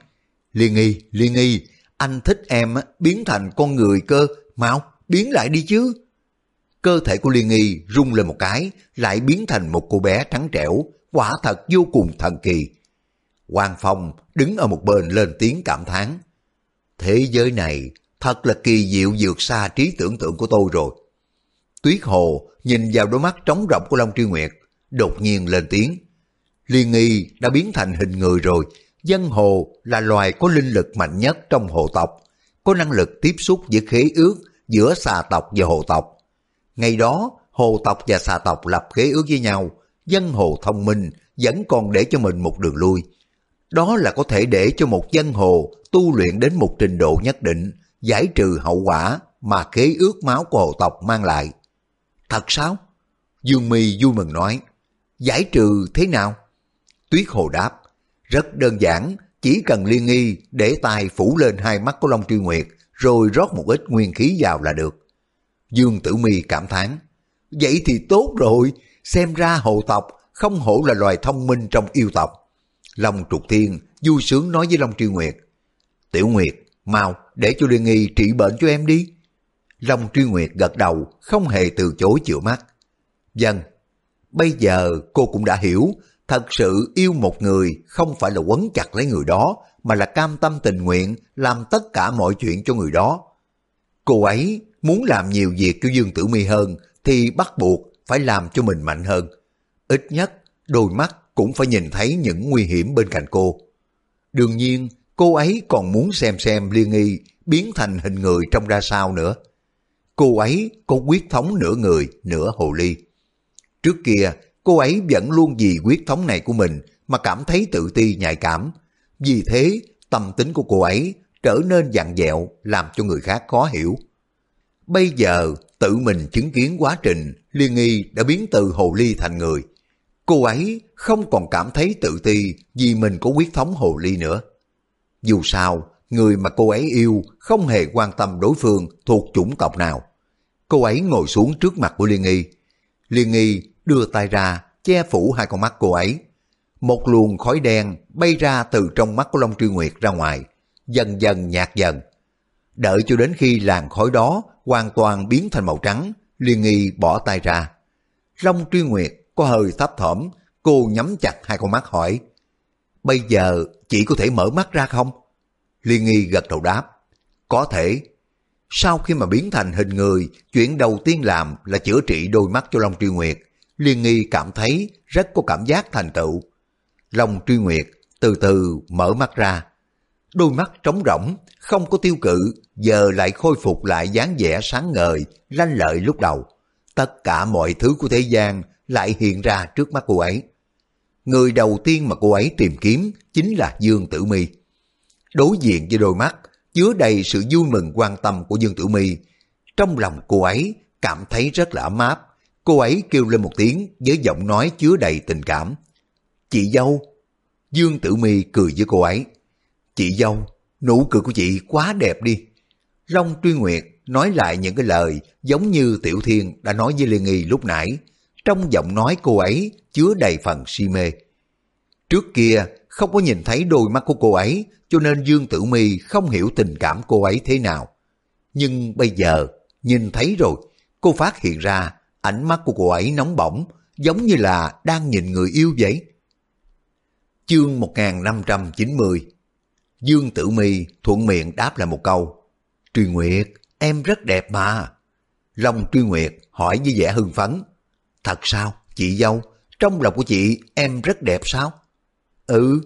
Liên Nghi, Liên Nghi, anh thích em biến thành con người cơ, mau, biến lại đi chứ. Cơ thể của Liên Nghi rung lên một cái, lại biến thành một cô bé trắng trẻo, quả thật vô cùng thần kỳ. Hoàng Phong đứng ở một bên lên tiếng cảm thán. Thế giới này thật là kỳ diệu vượt xa trí tưởng tượng của tôi rồi. Tuyết Hồ nhìn vào đôi mắt trống rộng của Long Tri Nguyệt, đột nhiên lên tiếng. Liên nghi đã biến thành hình người rồi, dân hồ là loài có linh lực mạnh nhất trong hồ tộc, có năng lực tiếp xúc với khế ước giữa xà tộc và hồ tộc. Ngày đó, hồ tộc và xà tộc lập khế ước với nhau, dân hồ thông minh vẫn còn để cho mình một đường lui. Đó là có thể để cho một dân hồ tu luyện đến một trình độ nhất định, giải trừ hậu quả mà khế ước máu của hồ tộc mang lại. Thật sao? Dương Mi vui mừng nói, giải trừ thế nào? Tuyết Hồ đáp, rất đơn giản, chỉ cần liên nghi để tay phủ lên hai mắt của Long Truy Nguyệt rồi rót một ít nguyên khí vào là được. Dương Tử Mi cảm thán vậy thì tốt rồi, xem ra hồ tộc không hổ là loài thông minh trong yêu tộc. Long Trục Thiên vui sướng nói với Long Tri Nguyệt, Tiểu Nguyệt, mau để cho Liên Nghi trị bệnh cho em đi. Long Tri Nguyệt gật đầu, không hề từ chối chữa mắt. Dân, bây giờ cô cũng đã hiểu, thật sự yêu một người không phải là quấn chặt lấy người đó, mà là cam tâm tình nguyện làm tất cả mọi chuyện cho người đó. Cô ấy muốn làm nhiều việc cho Dương Tử Mi hơn thì bắt buộc phải làm cho mình mạnh hơn. Ít nhất, đôi mắt cũng phải nhìn thấy những nguy hiểm bên cạnh cô. Đương nhiên, cô ấy còn muốn xem xem Liên Nghi biến thành hình người trong ra sao nữa. Cô ấy có quyết thống nửa người, nửa hồ ly. Trước kia, cô ấy vẫn luôn vì quyết thống này của mình mà cảm thấy tự ti nhạy cảm. Vì thế, tâm tính của cô ấy trở nên dặn dẹo làm cho người khác khó hiểu. Bây giờ, tự mình chứng kiến quá trình Liên Nghi đã biến từ hồ ly thành người. Cô ấy không còn cảm thấy tự ti vì mình có quyết thống hồ ly nữa. Dù sao, người mà cô ấy yêu không hề quan tâm đối phương thuộc chủng tộc nào. Cô ấy ngồi xuống trước mặt của Liên Nghi. Liên Nghi đưa tay ra, che phủ hai con mắt cô ấy. Một luồng khói đen bay ra từ trong mắt của Long Truy Nguyệt ra ngoài, dần dần nhạt dần. Đợi cho đến khi làn khói đó hoàn toàn biến thành màu trắng, Liên Nghi bỏ tay ra. Long Truy Nguyệt có hơi thấp thỏm, cô nhắm chặt hai con mắt hỏi. Bây giờ chị có thể mở mắt ra không? Liên Nghi gật đầu đáp. Có thể. Sau khi mà biến thành hình người, chuyện đầu tiên làm là chữa trị đôi mắt cho Long Truy Nguyệt. Liên Nghi cảm thấy rất có cảm giác thành tựu. Long Truy Nguyệt từ từ mở mắt ra. Đôi mắt trống rỗng, không có tiêu cự, giờ lại khôi phục lại dáng vẻ sáng ngời, lanh lợi lúc đầu. Tất cả mọi thứ của thế gian lại hiện ra trước mắt cô ấy. Người đầu tiên mà cô ấy tìm kiếm chính là Dương Tử Mi. Đối diện với đôi mắt, chứa đầy sự vui mừng quan tâm của Dương Tử Mi. Trong lòng cô ấy cảm thấy rất là ấm áp. Cô ấy kêu lên một tiếng với giọng nói chứa đầy tình cảm. Chị dâu. Dương Tử Mi cười với cô ấy. Chị dâu, nụ cười của chị quá đẹp đi. Long Truy Nguyệt nói lại những cái lời giống như Tiểu Thiên đã nói với Liên Nghi lúc nãy. Trong giọng nói cô ấy chứa đầy phần si mê. Trước kia không có nhìn thấy đôi mắt của cô ấy cho nên Dương Tử Mi không hiểu tình cảm cô ấy thế nào. Nhưng bây giờ nhìn thấy rồi, cô phát hiện ra ánh mắt của cô ấy nóng bỏng giống như là đang nhìn người yêu vậy. Chương 1590 Dương Tử Mi thuận miệng đáp lại một câu. Truy Nguyệt, em rất đẹp mà. Long Truy Nguyệt hỏi với vẻ hưng phấn. Thật sao, chị dâu, trong lòng của chị em rất đẹp sao? Ừ.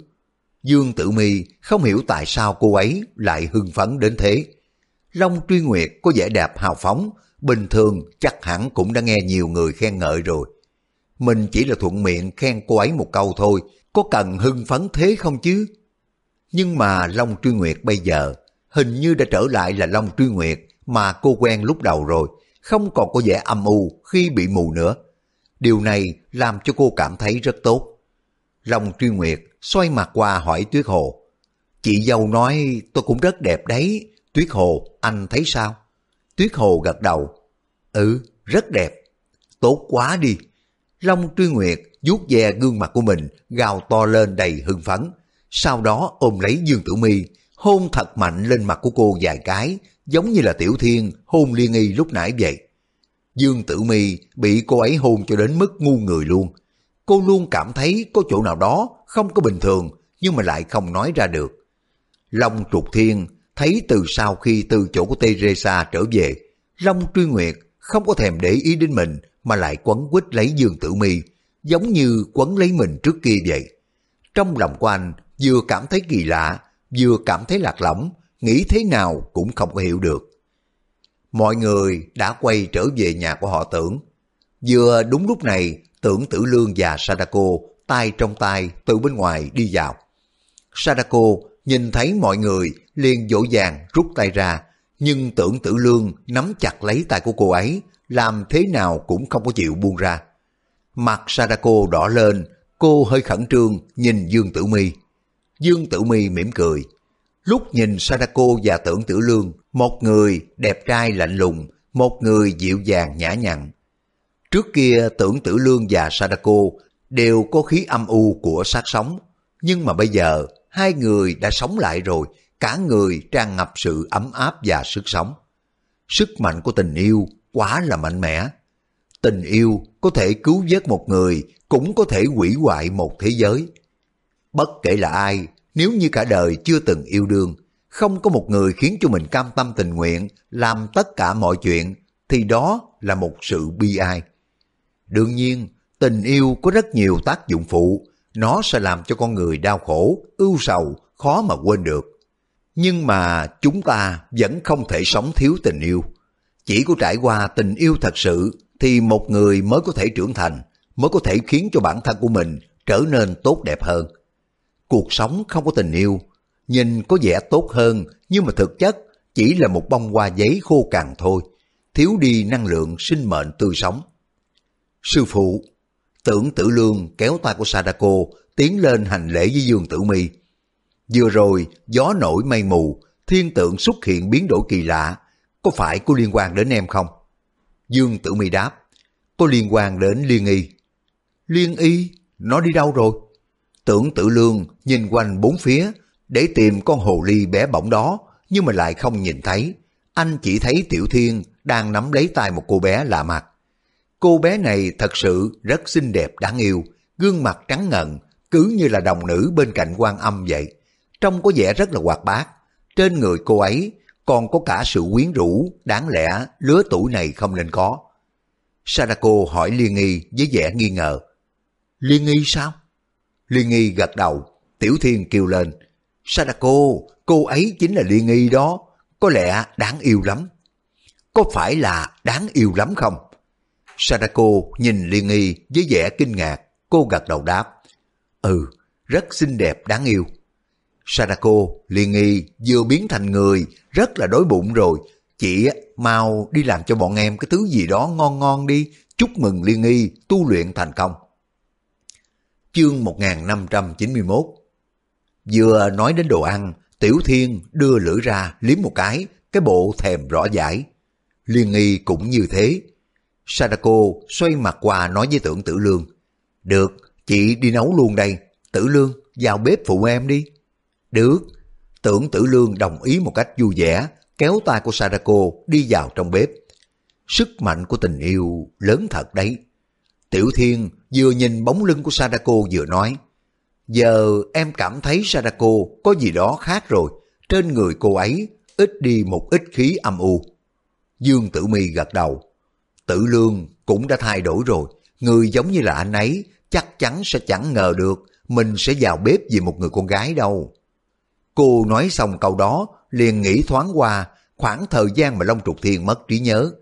Dương Tử Mi không hiểu tại sao cô ấy lại hưng phấn đến thế. Long Truy Nguyệt có vẻ đẹp hào phóng, bình thường chắc hẳn cũng đã nghe nhiều người khen ngợi rồi. Mình chỉ là thuận miệng khen cô ấy một câu thôi, có cần hưng phấn thế không chứ? Nhưng mà Long Truy Nguyệt bây giờ hình như đã trở lại là Long Truy Nguyệt mà cô quen lúc đầu rồi, không còn có vẻ âm u khi bị mù nữa. Điều này làm cho cô cảm thấy rất tốt. Long Truy Nguyệt xoay mặt qua hỏi Tuyết Hồ. Chị dâu nói tôi cũng rất đẹp đấy, Tuyết Hồ, anh thấy sao? Tuyết Hồ gật đầu. Ừ, rất đẹp. Tốt quá đi. Long Truy Nguyệt vuốt ve gương mặt của mình, gào to lên đầy hưng phấn. Sau đó ôm lấy Dương Tử Mi, hôn thật mạnh lên mặt của cô vài cái, giống như là Tiểu Thiên hôn Liên Y lúc nãy vậy. Dương Tử Mi bị cô ấy hôn cho đến mức ngu người luôn. Cô luôn cảm thấy có chỗ nào đó không có bình thường, nhưng mà lại không nói ra được. Long trục thiên thấy từ sau khi từ chỗ của Teresa trở về, Long truy nguyệt không có thèm để ý đến mình mà lại quấn quýt lấy Dương Tử Mi, giống như quấn lấy mình trước kia vậy. Trong lòng của anh vừa cảm thấy kỳ lạ, vừa cảm thấy lạc lõng, nghĩ thế nào cũng không có hiểu được. Mọi người đã quay trở về nhà của họ tưởng. Vừa đúng lúc này, tưởng tử lương và Sadako tay trong tay từ bên ngoài đi vào. Sadako nhìn thấy mọi người liền dỗ dàng rút tay ra, nhưng tưởng tử lương nắm chặt lấy tay của cô ấy, làm thế nào cũng không có chịu buông ra. Mặt Sadako đỏ lên, cô hơi khẩn trương nhìn Dương Tử Mi. Dương Tử Mi mỉm cười. Lúc nhìn Sadako và tưởng tử lương, một người đẹp trai lạnh lùng, một người dịu dàng nhã nhặn. Trước kia tưởng tử lương và Sadako đều có khí âm u của sát sống, nhưng mà bây giờ hai người đã sống lại rồi, cả người tràn ngập sự ấm áp và sức sống. Sức mạnh của tình yêu quá là mạnh mẽ. Tình yêu có thể cứu vớt một người, cũng có thể hủy hoại một thế giới. Bất kể là ai, nếu như cả đời chưa từng yêu đương, không có một người khiến cho mình cam tâm tình nguyện làm tất cả mọi chuyện, thì đó là một sự bi ai. Đương nhiên, tình yêu có rất nhiều tác dụng phụ, nó sẽ làm cho con người đau khổ, ưu sầu, khó mà quên được. Nhưng mà chúng ta vẫn không thể sống thiếu tình yêu. Chỉ có trải qua tình yêu thật sự thì một người mới có thể trưởng thành, mới có thể khiến cho bản thân của mình trở nên tốt đẹp hơn. Cuộc sống không có tình yêu, nhìn có vẻ tốt hơn nhưng mà thực chất chỉ là một bông hoa giấy khô cằn thôi, thiếu đi năng lượng sinh mệnh tươi sống. Sư phụ, tưởng tử lương kéo tay của Sadako tiến lên hành lễ với Dương Tử Mi. Vừa rồi, gió nổi mây mù, thiên tượng xuất hiện biến đổi kỳ lạ, có phải có liên quan đến em không? Dương Tử Mi đáp, có liên quan đến Liên Y. Liên Y? Nó đi đâu rồi? Tưởng tự lương nhìn quanh bốn phía để tìm con hồ ly bé bỏng đó, nhưng mà lại không nhìn thấy. Anh chỉ thấy Tiểu Thiên đang nắm lấy tay một cô bé lạ mặt. Cô bé này thật sự rất xinh đẹp đáng yêu, gương mặt trắng ngần, cứ như là đồng nữ bên cạnh quan âm vậy. Trông có vẻ rất là hoạt bát. Trên người cô ấy còn có cả sự quyến rũ, đáng lẽ lứa tuổi này không nên có. Sadako hỏi Liên Nghi với vẻ nghi ngờ. Liên Nghi sao? Liên Nghi gật đầu, Tiểu Thiên kêu lên. Sadako, cô ấy chính là Liên Nghi đó, có lẽ đáng yêu lắm. Có phải là đáng yêu lắm không? Sadako nhìn Liên Nghi với vẻ kinh ngạc, cô gật đầu đáp. Ừ, rất xinh đẹp đáng yêu. Sadako, Liên Nghi vừa biến thành người, rất là đói bụng rồi, Chị mau đi làm cho bọn em cái thứ gì đó ngon ngon đi, chúc mừng Liên Nghi tu luyện thành công. Chương 1591 Vừa nói đến đồ ăn, Tiểu Thiên đưa lưỡi ra liếm một cái, cái bộ thèm rõ giải. Liên Nghi cũng như thế. Sadako xoay mặt qua nói với tưởng tử lương. Được, chị đi nấu luôn đây. Tử lương, vào bếp phụ em đi. Được. Tưởng tử lương đồng ý một cách vui vẻ, kéo tay của Sadako đi vào trong bếp. Sức mạnh của tình yêu lớn thật đấy. Tiểu Thiên vừa nhìn bóng lưng của Sadako vừa nói. Giờ em cảm thấy Sadako có gì đó khác rồi. Trên người cô ấy ít đi một ít khí âm u. Dương Tử Mi gật đầu. Tử Lương cũng đã thay đổi rồi. Người giống như là anh ấy chắc chắn sẽ chẳng ngờ được mình sẽ vào bếp vì một người con gái đâu. Cô nói xong câu đó, liền nghĩ thoáng qua khoảng thời gian mà Long Trục Thiên mất trí nhớ.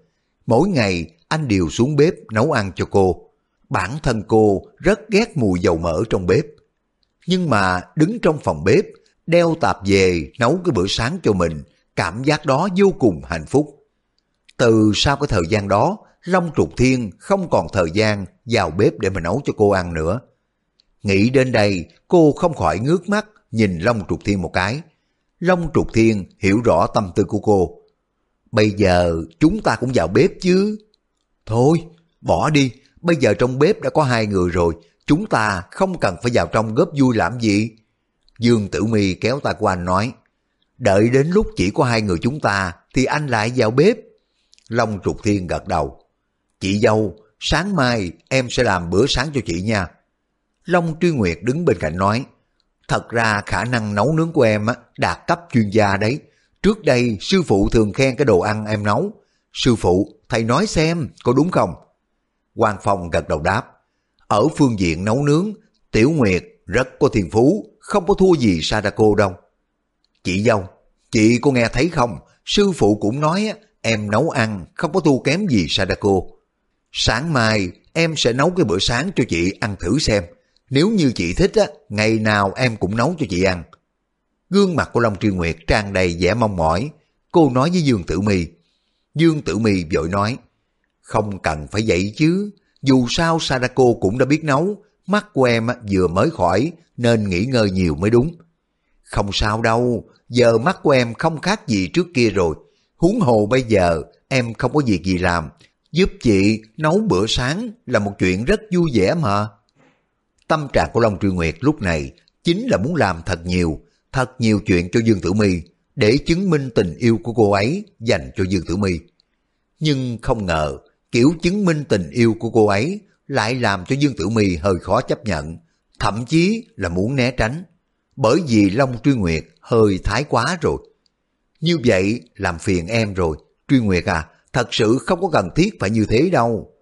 Mỗi ngày anh đều xuống bếp nấu ăn cho cô. Bản thân cô rất ghét mùi dầu mỡ trong bếp. Nhưng mà đứng trong phòng bếp, đeo tạp về nấu cái bữa sáng cho mình, cảm giác đó vô cùng hạnh phúc. Từ sau cái thời gian đó, Long Trục Thiên không còn thời gian vào bếp để mà nấu cho cô ăn nữa. Nghĩ đến đây, cô không khỏi ngước mắt nhìn Long Trục Thiên một cái. Long Trục Thiên hiểu rõ tâm tư của cô. Bây giờ chúng ta cũng vào bếp chứ. Thôi, bỏ đi, bây giờ trong bếp đã có hai người rồi, chúng ta không cần phải vào trong góp vui làm gì. Dương Tử Mi kéo tay của anh nói, đợi đến lúc chỉ có hai người chúng ta thì anh lại vào bếp. Long Trục Thiên gật đầu. Chị dâu, sáng mai em sẽ làm bữa sáng cho chị nha. Long Truy Nguyệt đứng bên cạnh nói, thật ra khả năng nấu nướng của em đạt cấp chuyên gia đấy. Trước đây sư phụ thường khen cái đồ ăn em nấu. Sư phụ, thầy nói xem, có đúng không? Hoàng Phong gật đầu đáp, ở phương diện nấu nướng, Tiểu Nguyệt rất có thiên phú, không có thua gì Sadako đâu. Chị dâu, chị có nghe thấy không? Sư phụ cũng nói em nấu ăn không có thua kém gì Sadako. Sáng mai em sẽ nấu cái bữa sáng cho chị ăn thử xem. Nếu như chị thích á, ngày nào em cũng nấu cho chị ăn. Gương mặt của Long Tri Nguyệt tràn đầy vẻ mong mỏi. Cô nói với Dương Tử Mì. Dương Tử Mì vội nói, không cần phải vậy chứ. Dù sao Sadako cũng đã biết nấu, mắt của em vừa mới khỏi nên nghỉ ngơi nhiều mới đúng. Không sao đâu, giờ mắt của em không khác gì trước kia rồi. Huống hồ bây giờ em không có việc gì làm, giúp chị nấu bữa sáng là một chuyện rất vui vẻ mà. Tâm trạng của Long Truy Nguyệt lúc này chính là muốn làm thật nhiều, thật nhiều chuyện cho Dương Tử My để chứng minh tình yêu của cô ấy dành cho Dương Tử My. Nhưng không ngờ, kiểu chứng minh tình yêu của cô ấy lại làm cho Dương Tử My hơi khó chấp nhận, thậm chí là muốn né tránh, bởi vì Long Truy Nguyệt hơi thái quá rồi. Như vậy làm phiền em rồi, Truy Nguyệt à, thật sự không có cần thiết phải như thế đâu.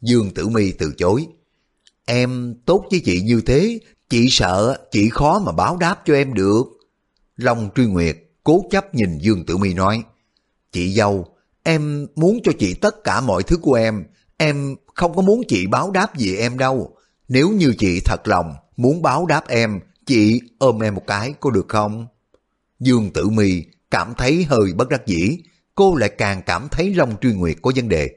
Dương Tử My từ chối. Em tốt với chị như thế, chị sợ chị khó mà báo đáp cho em được. Long Truy Nguyệt cố chấp nhìn Dương Tử My nói, Chị dâu, em muốn cho chị tất cả mọi thứ của em, em không có muốn chị báo đáp gì em đâu. Nếu như chị thật lòng muốn báo đáp em, chị ôm em một cái có được không? Dương Tử Mi cảm thấy hơi bất đắc dĩ, cô lại càng cảm thấy Long Truy Nguyệt có vấn đề.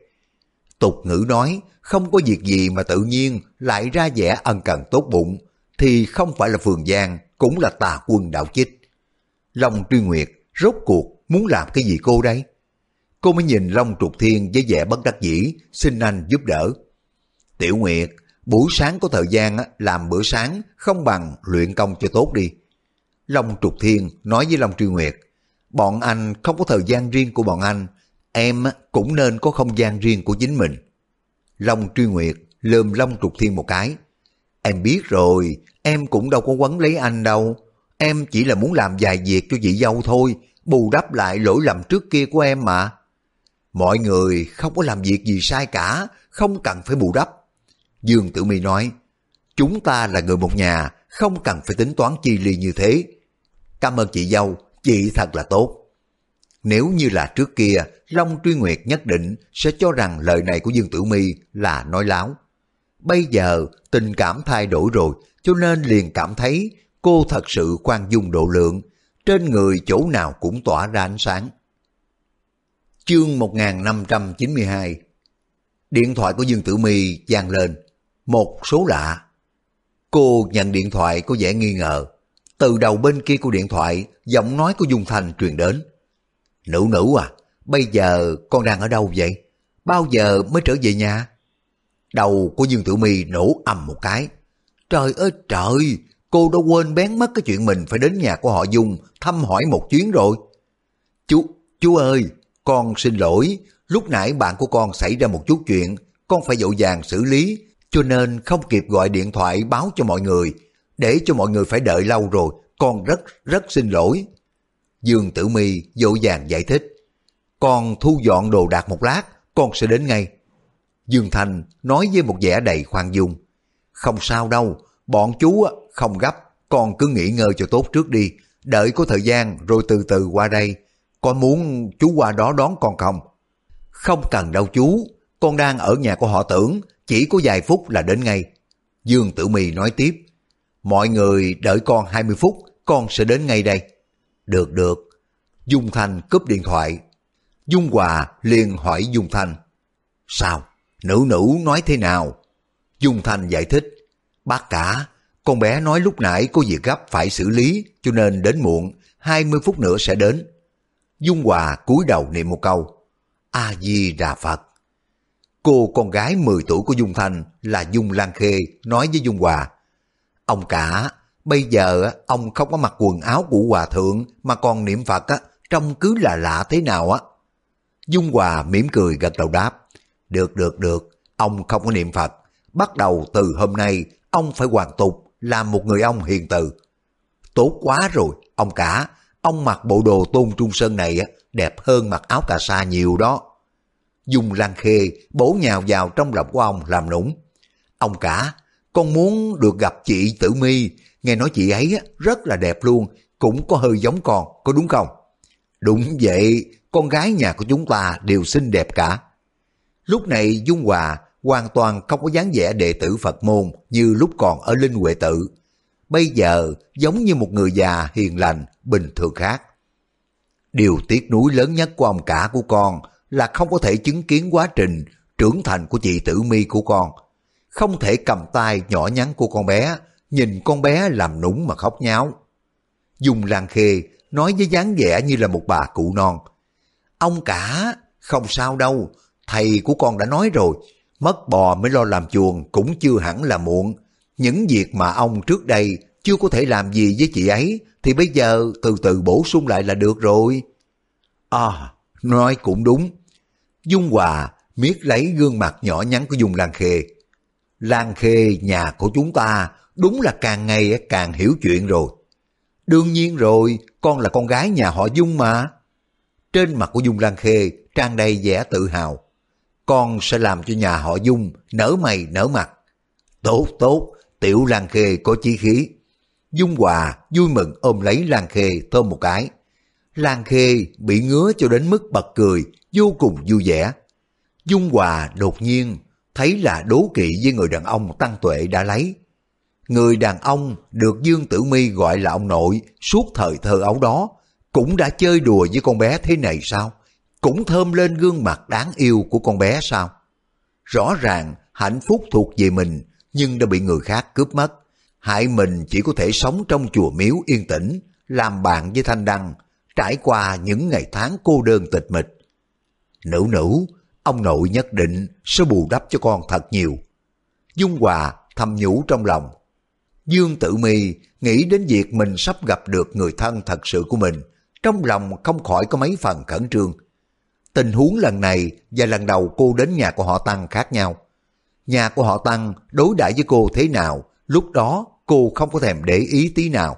Tục ngữ nói, không có việc gì mà tự nhiên lại ra vẻ ân cần tốt bụng, thì không phải là phường giang, cũng là tà quân đạo chích. Long Truy Nguyệt rốt cuộc muốn làm cái gì cô đây? Cô mới nhìn Long Trục Thiên với vẻ bất đắc dĩ, xin anh giúp đỡ. Tiểu Nguyệt, buổi sáng có thời gian làm bữa sáng không bằng luyện công cho tốt đi. Long Trục Thiên nói với Long Truy Nguyệt, bọn anh không có thời gian riêng của bọn anh, em cũng nên có không gian riêng của chính mình. Long Truy Nguyệt lườm Long Trục Thiên một cái. Em biết rồi, em cũng đâu có quấn lấy anh đâu. Em chỉ là muốn làm vài việc cho chị dâu thôi, bù đắp lại lỗi lầm trước kia của em mà. Mọi người không có làm việc gì sai cả, không cần phải bù đắp. Dương Tử Mi nói, chúng ta là người một nhà, không cần phải tính toán chi ly như thế. Cảm ơn chị dâu, chị thật là tốt. Nếu như là trước kia, Long Truy Nguyệt nhất định sẽ cho rằng lời này của Dương Tử Mi là nói láo. Bây giờ tình cảm thay đổi rồi, cho nên liền cảm thấy cô thật sự khoan dung độ lượng, trên người chỗ nào cũng tỏa ra ánh sáng. Chương 1592 Điện thoại của Dương Tử My vang lên. Một số lạ. Cô nhận điện thoại có vẻ nghi ngờ. Từ đầu bên kia của điện thoại, giọng nói của Dung Thành truyền đến. Nữ nữ à, bây giờ con đang ở đâu vậy? Bao giờ mới trở về nhà? Đầu của Dương Tử My nổ ầm một cái. Trời ơi trời, cô đã quên bén mất cái chuyện mình phải đến nhà của họ Dung thăm hỏi một chuyến rồi. Chú, chú ơi, con xin lỗi, lúc nãy bạn của con xảy ra một chút chuyện, con phải dội vàng xử lý, cho nên không kịp gọi điện thoại báo cho mọi người, để cho mọi người phải đợi lâu rồi, con rất rất xin lỗi. Dương Tử Mi dội vàng giải thích, con thu dọn đồ đạc một lát, con sẽ đến ngay. Dương Thành nói với một vẻ đầy khoan dung, không sao đâu, bọn chú không gấp, con cứ nghỉ ngơi cho tốt trước đi, đợi có thời gian rồi từ từ qua đây. Con muốn chú qua đó đón con không? Không cần đâu chú, con đang ở nhà của họ tưởng, chỉ có vài phút là đến ngay. Dương Tử Mì nói tiếp, mọi người đợi con 20 phút, con sẽ đến ngay đây. Được được. Dung Thanh cúp điện thoại. Dung Hòa liền hỏi Dung Thanh. Sao? Nữ nữ nói thế nào? Dung Thanh giải thích. Bác cả, con bé nói lúc nãy có việc gấp phải xử lý cho nên đến muộn, 20 phút nữa sẽ đến. Dung Hòa cúi đầu niệm một câu. A-di-đà Phật. Cô con gái 10 tuổi của Dung Thanh là Dung Lan Khê nói với Dung Hòa. Ông cả, bây giờ ông không có mặc quần áo của hòa thượng mà còn niệm Phật á, trông cứ là lạ thế nào á. Dung Hòa mỉm cười gật đầu đáp. Được được được, ông không có niệm Phật. Bắt đầu từ hôm nay, ông phải hoàn tục, làm một người ông hiền từ. Tốt quá rồi, ông cả, ông mặc bộ đồ tôn trung sơn này đẹp hơn mặc áo cà sa nhiều đó. Dung Lan Khê bổ nhào vào trong lòng của ông làm nũng. Ông cả, con muốn được gặp chị Tử Mi, nghe nói chị ấy rất là đẹp luôn, cũng có hơi giống con, có đúng không? Đúng vậy, con gái nhà của chúng ta đều xinh đẹp cả. Lúc này Dung Hòa hoàn toàn không có dáng vẻ đệ tử Phật môn như lúc còn ở Linh Huệ Tự. Bây giờ giống như một người già hiền lành, bình thường khác. Điều tiếc nuối lớn nhất của ông cả của con là không có thể chứng kiến quá trình trưởng thành của chị tử mi của con. Không thể cầm tay nhỏ nhắn của con bé, nhìn con bé làm nũng mà khóc nháo. dùng Lan Khê nói với dáng vẻ như là một bà cụ non. Ông cả, không sao đâu, thầy của con đã nói rồi, mất bò mới lo làm chuồng cũng chưa hẳn là muộn. Những việc mà ông trước đây chưa có thể làm gì với chị ấy thì bây giờ từ từ bổ sung lại là được rồi. À, nói cũng đúng. Dung Hòa miết lấy gương mặt nhỏ nhắn của Dung Lan Khê. Lan Khê nhà của chúng ta đúng là càng ngày càng hiểu chuyện rồi. Đương nhiên rồi, con là con gái nhà họ Dung mà. Trên mặt của Dung Lan Khê tràn đầy vẻ tự hào. Con sẽ làm cho nhà họ Dung nở mày nở mặt. Tốt tốt, tiểu Lan Khê có chí khí. Dung Hòa vui mừng ôm lấy Lan Khê thơm một cái. Lan Khê bị ngứa cho đến mức bật cười, vô cùng vui vẻ. Dung Hòa đột nhiên thấy là đố kỵ với người đàn ông Tăng Tuệ đã lấy. Người đàn ông được Dương Tử Mi gọi là ông nội suốt thời thơ ấu đó, cũng đã chơi đùa với con bé thế này sao? Cũng thơm lên gương mặt đáng yêu của con bé sao? Rõ ràng hạnh phúc thuộc về mình nhưng đã bị người khác cướp mất. Hại mình chỉ có thể sống trong chùa miếu yên tĩnh, làm bạn với Thanh Đăng, trải qua những ngày tháng cô đơn tịch mịch. Nữ nữ, ông nội nhất định sẽ bù đắp cho con thật nhiều. Dung Hòa thầm nhủ trong lòng. Dương Tử Mi nghĩ đến việc mình sắp gặp được người thân thật sự của mình, trong lòng không khỏi có mấy phần khẩn trương. Tình huống lần này và lần đầu cô đến nhà của họ Tăng khác nhau. Nhà của họ Tăng đối đãi với cô thế nào, lúc đó cô không có thèm để ý tí nào.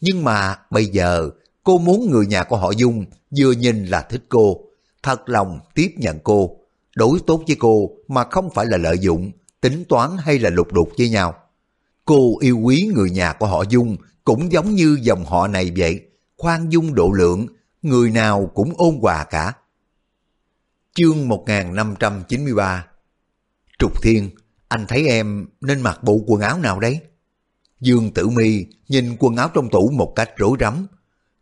Nhưng mà bây giờ cô muốn người nhà của họ Dung vừa nhìn là thích cô, thật lòng tiếp nhận cô, đối tốt với cô mà không phải là lợi dụng, tính toán hay là lục đục với nhau. Cô yêu quý người nhà của họ Dung cũng giống như dòng họ này vậy, khoan dung độ lượng, người nào cũng ôn hòa cả. Chương 1593 Trục Thiên, anh thấy em nên mặc bộ quần áo nào đấy? Dương Tử Mi nhìn quần áo trong tủ một cách rối rắm.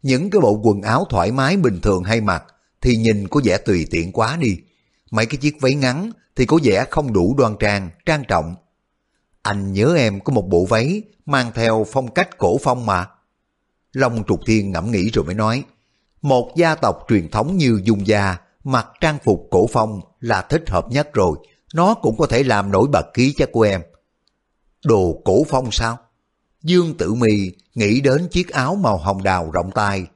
Những cái bộ quần áo thoải mái bình thường hay mặc, thì nhìn có vẻ tùy tiện quá đi. Mấy cái chiếc váy ngắn thì có vẻ không đủ đoan trang, trang trọng. Anh nhớ em có một bộ váy mang theo phong cách cổ phong mà. Long Trục Thiên ngẫm nghĩ rồi mới nói, một gia tộc truyền thống như Dung Gia, mặc trang phục cổ phong là thích hợp nhất rồi, nó cũng có thể làm nổi bật khí chất của em. Đồ cổ phong sao? Dương Tử Mi nghĩ đến chiếc áo màu hồng đào rộng tay,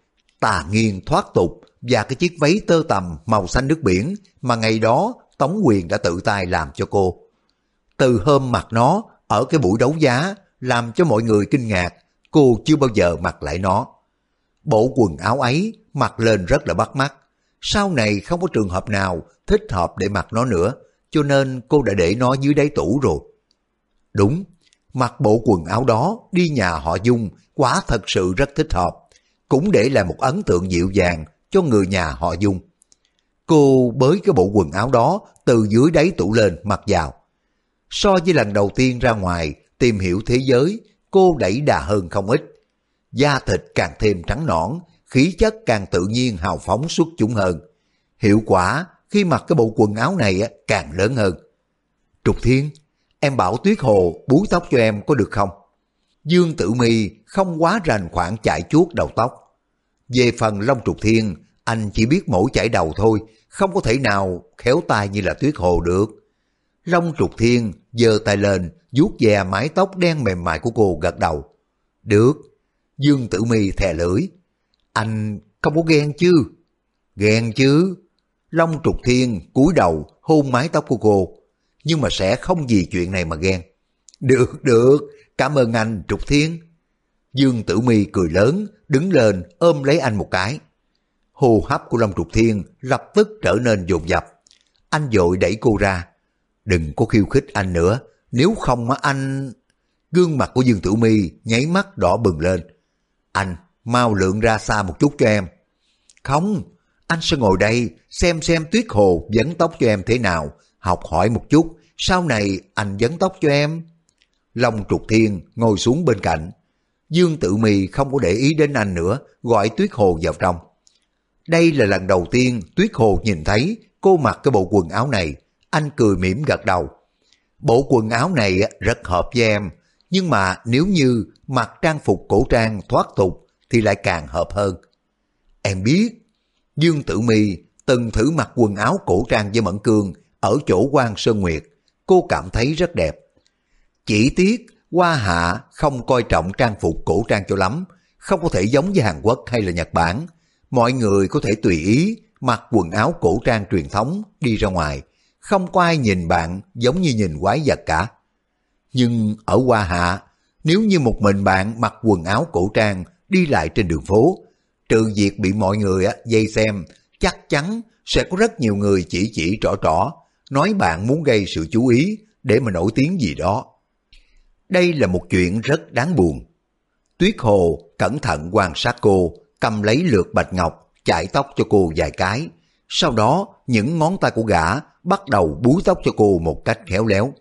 tà nghiêng thoát tục và cái chiếc váy tơ tầm màu xanh nước biển mà ngày đó Tống Quyền đã tự tay làm cho cô. Từ hôm mặc nó ở cái buổi đấu giá làm cho mọi người kinh ngạc, cô chưa bao giờ mặc lại nó. Bộ quần áo ấy mặc lên rất là bắt mắt. Sau này không có trường hợp nào thích hợp để mặc nó nữa, cho nên cô đã để nó dưới đáy tủ rồi. Đúng, mặc bộ quần áo đó đi nhà họ Dung quá thật sự rất thích hợp, cũng để lại một ấn tượng dịu dàng cho người nhà họ Dung. Cô bới cái bộ quần áo đó từ dưới đáy tủ lên mặc vào. So với lần đầu tiên ra ngoài tìm hiểu thế giới, cô đẩy đà hơn không ít. Da thịt càng thêm trắng nõn, khí chất càng tự nhiên hào phóng xuất chúng hơn. Hiệu quả khi mặc cái bộ quần áo này càng lớn hơn. Trục Thiên, em bảo Tuyết Hồ búi tóc cho em có được không? Dương Tử Mi không quá rành khoảng chạy chuốt đầu tóc. Về phần Long Trục Thiên, anh chỉ biết mỗi chảy đầu thôi, không có thể nào khéo tay như là Tuyết Hồ được. Long Trục Thiên giơ tay lên, vuốt ve mái tóc đen mềm mại của cô gật đầu. Được. Dương Tử Mi thè lưỡi. Anh không có ghen chứ? Ghen chứ. Long Trục Thiên cúi đầu hôn mái tóc của cô. Nhưng mà sẽ không vì chuyện này mà ghen. Được, được. Cảm ơn anh Trục Thiên. Dương Tử Mi cười lớn, đứng lên ôm lấy anh một cái. Hô hấp của Long Trục Thiên lập tức trở nên dồn dập. Anh dội đẩy cô ra. Đừng có khiêu khích anh nữa, nếu không mà anh... Gương mặt của Dương Tử Mi nháy mắt đỏ bừng lên. Anh, mau lượn ra xa một chút cho em. Không, anh sẽ ngồi đây xem xem Tuyết Hồ vấn tóc cho em thế nào, học hỏi một chút, sau này anh vấn tóc cho em. Long Trục Thiên ngồi xuống bên cạnh. Dương Tử Mì không có để ý đến anh nữa, gọi Tuyết Hồ vào trong. Đây là lần đầu tiên Tuyết Hồ nhìn thấy cô mặc cái bộ quần áo này. Anh cười mỉm gật đầu. Bộ quần áo này rất hợp với em, nhưng mà nếu như mặc trang phục cổ trang thoát tục thì lại càng hợp hơn. Em biết, Dương Tử Mi từng thử mặc quần áo cổ trang với Mẫn Cương ở chỗ quan Sơn Nguyệt, cô cảm thấy rất đẹp. Chỉ tiếc Hoa Hạ không coi trọng trang phục cổ trang cho lắm, không có thể giống với Hàn Quốc hay là Nhật Bản. Mọi người có thể tùy ý mặc quần áo cổ trang truyền thống đi ra ngoài, không có ai nhìn bạn giống như nhìn quái vật cả. Nhưng ở Hoa Hạ, nếu như một mình bạn mặc quần áo cổ trang đi lại trên đường phố, trừ việc bị mọi người dây xem, chắc chắn sẽ có rất nhiều người chỉ chỉ trỏ trỏ, nói bạn muốn gây sự chú ý để mà nổi tiếng gì đó. Đây là một chuyện rất đáng buồn. Tuyết Hồ cẩn thận quan sát cô, cầm lấy lượt bạch ngọc, chải tóc cho cô vài cái. Sau đó, những ngón tay của gã bắt đầu búi tóc cho cô một cách khéo léo.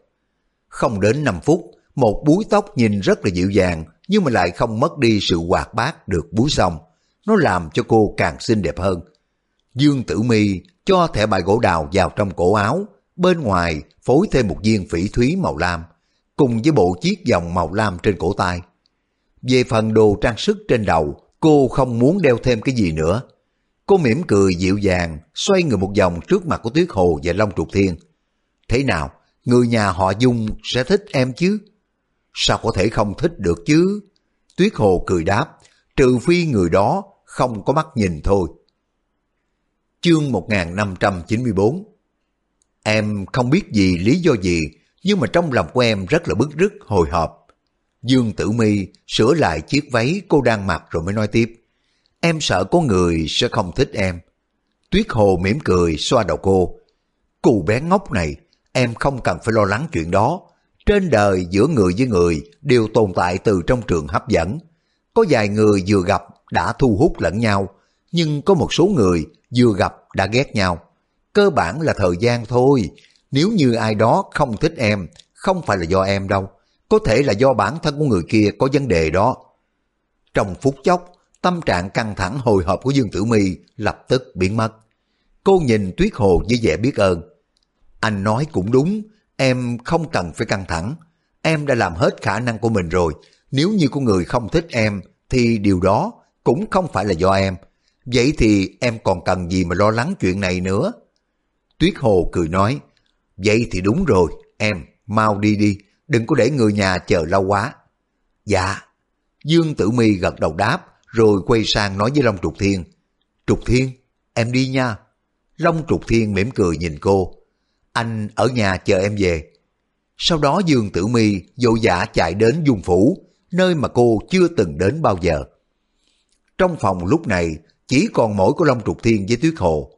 Không đến 5 phút, một búi tóc nhìn rất là dịu dàng, nhưng mà lại không mất đi sự hoạt bát được búi xong. Nó làm cho cô càng xinh đẹp hơn. Dương Tử Mi cho thẻ bài gỗ đào vào trong cổ áo, bên ngoài phối thêm một viên phỉ thúy màu lam, cùng với bộ chiếc vòng màu lam trên cổ tay. Về phần đồ trang sức trên đầu, cô không muốn đeo thêm cái gì nữa. Cô mỉm cười dịu dàng, xoay người một vòng trước mặt của Tuyết Hồ và Long Trục Thiên. Thế nào, người nhà họ Dung sẽ thích em chứ? Sao có thể không thích được chứ? Tuyết Hồ cười đáp, trừ phi người đó không có mắt nhìn thôi. Chương 1594 Em không biết gì lý do gì, nhưng mà trong lòng của em rất là bức rứt hồi hộp. Dương Tử Mi sửa lại chiếc váy cô đang mặc rồi mới nói tiếp. Em sợ có người sẽ không thích em. Tuyết Hồ mỉm cười xoa đầu cô. Cụ bé ngốc này, em không cần phải lo lắng chuyện đó. Trên đời giữa người với người đều tồn tại từ trong trường hấp dẫn. Có vài người vừa gặp đã thu hút lẫn nhau, nhưng có một số người vừa gặp đã ghét nhau. Cơ bản là thời gian thôi. Nếu như ai đó không thích em, không phải là do em đâu. Có thể là do bản thân của người kia có vấn đề đó. Trong phút chốc, tâm trạng căng thẳng hồi hộp của Dương Tử Mi lập tức biến mất. Cô nhìn Tuyết Hồ với vẻ biết ơn. Anh nói cũng đúng, em không cần phải căng thẳng. Em đã làm hết khả năng của mình rồi. Nếu như có người không thích em, thì điều đó cũng không phải là do em. Vậy thì em còn cần gì mà lo lắng chuyện này nữa? Tuyết Hồ cười nói, vậy thì đúng rồi, em, mau đi đi, đừng có để người nhà chờ lâu quá. Dạ. Dương Tử Mi gật đầu đáp, rồi quay sang nói với Long Trục Thiên. Trục Thiên, em đi nha. Long Trục Thiên mỉm cười nhìn cô. Anh ở nhà chờ em về. Sau đó Dương Tử Mi vội vã chạy đến Dung Phủ, nơi mà cô chưa từng đến bao giờ. Trong phòng lúc này chỉ còn mỗi của Long Trục Thiên với Tuyết Hồ.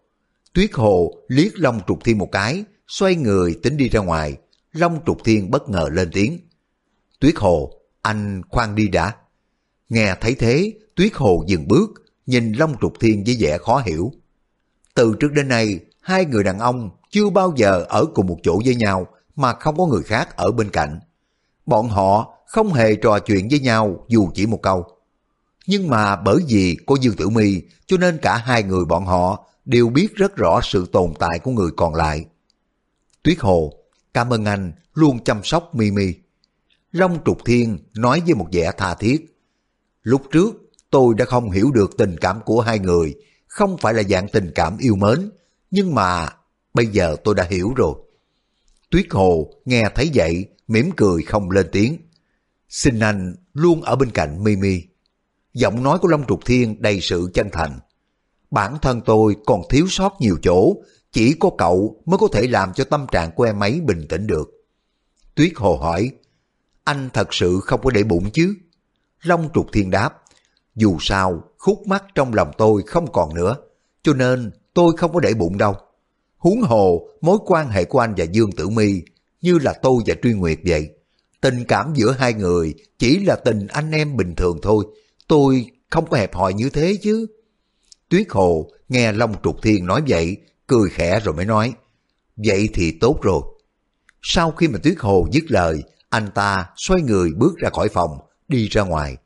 Tuyết Hồ liếc Long Trục Thiên một cái, xoay người tính đi ra ngoài. Long Trục Thiên bất ngờ lên tiếng. Tuyết Hồ, anh khoan đi đã. Nghe thấy thế, Tuyết Hồ dừng bước, nhìn Long Trục Thiên với vẻ khó hiểu. Từ trước đến nay, hai người đàn ông chưa bao giờ ở cùng một chỗ với nhau mà không có người khác ở bên cạnh. Bọn họ không hề trò chuyện với nhau dù chỉ một câu. Nhưng mà bởi vì có Dương Tử Mi cho nên cả hai người bọn họ đều biết rất rõ sự tồn tại của người còn lại. Tuyết Hồ, cảm ơn anh luôn chăm sóc Mimi. Long Trục Thiên nói với một vẻ tha thiết. Lúc trước tôi đã không hiểu được tình cảm của hai người, không phải là dạng tình cảm yêu mến, nhưng mà bây giờ tôi đã hiểu rồi. Tuyết Hồ nghe thấy vậy, mỉm cười không lên tiếng. Xin anh luôn ở bên cạnh Mimi. Giọng nói của Long Trục Thiên đầy sự chân thành. Bản thân tôi còn thiếu sót nhiều chỗ, chỉ có cậu mới có thể làm cho tâm trạng của em ấy bình tĩnh được. Tuyết Hồ hỏi, anh thật sự không có để bụng chứ? Long Trục Thiên đáp, dù sao khúc mắc trong lòng tôi không còn nữa, cho nên tôi không có để bụng đâu. Huống hồ, mối quan hệ của anh và Dương Tử Mi như là tôi và Truy Nguyệt vậy. Tình cảm giữa hai người chỉ là tình anh em bình thường thôi, tôi không có hẹp hòi như thế chứ. Tuyết Hồ nghe Long Trục Thiên nói vậy, cười khẽ rồi mới nói, vậy thì tốt rồi. Sau khi mà Tuyết Hồ dứt lời, anh ta xoay người bước ra khỏi phòng, đi ra ngoài.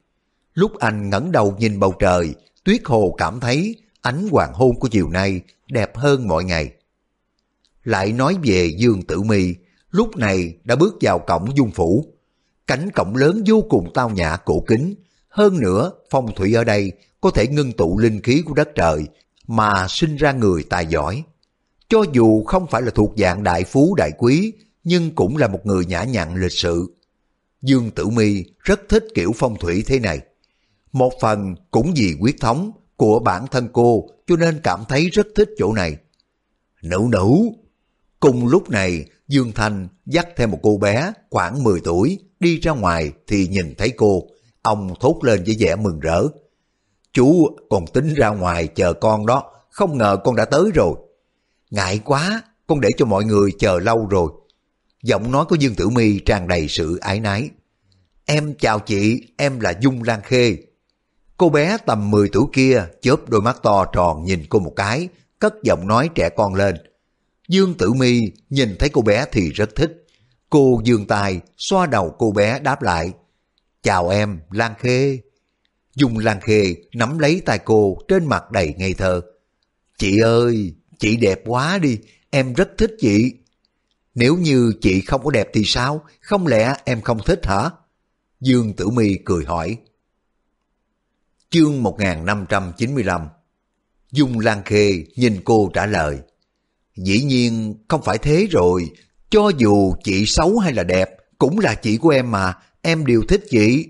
Lúc anh ngẩng đầu nhìn bầu trời, Tuyết Hồ cảm thấy ánh hoàng hôn của chiều nay đẹp hơn mọi ngày. Lại nói về Dương Tử Mi, lúc này đã bước vào cổng dung phủ. Cánh cổng lớn vô cùng tao nhã cổ kính, hơn nữa phong thủy ở đây có thể ngưng tụ linh khí của đất trời mà sinh ra người tài giỏi. Cho dù không phải là thuộc dạng đại phú đại quý, nhưng cũng là một người nhã nhặn lịch sự. Dương Tử Mi rất thích kiểu phong thủy thế này. Một phần cũng vì quyết thống của bản thân cô cho nên cảm thấy rất thích chỗ này. Nữ nữ! Cùng lúc này, Dương Thanh dắt theo một cô bé khoảng 10 tuổi đi ra ngoài thì nhìn thấy cô. Ông thốt lên với vẻ mừng rỡ. Chú còn tính ra ngoài chờ con đó, không ngờ con đã tới rồi. Ngại quá, con để cho mọi người chờ lâu rồi. Giọng nói của Dương Tử Mi tràn đầy sự ái nái. Em chào chị, em là Dung Lan Khê. Cô bé tầm 10 tuổi kia chớp đôi mắt to tròn nhìn cô một cái, cất giọng nói trẻ con lên. Dương Tử Mi nhìn thấy cô bé thì rất thích. Cô dương tay, xoa đầu cô bé đáp lại. Chào em, Lan Khê. Dung Lan Khê nắm lấy tay cô trên mặt đầy ngây thơ. Chị ơi, chị đẹp quá đi, em rất thích chị. Nếu như chị không có đẹp thì sao, không lẽ em không thích hả? Dương Tử Mi cười hỏi. Chương 1595 Dung Lan Khê nhìn cô trả lời. Dĩ nhiên không phải thế rồi, cho dù chị xấu hay là đẹp, cũng là chị của em mà, em đều thích chị.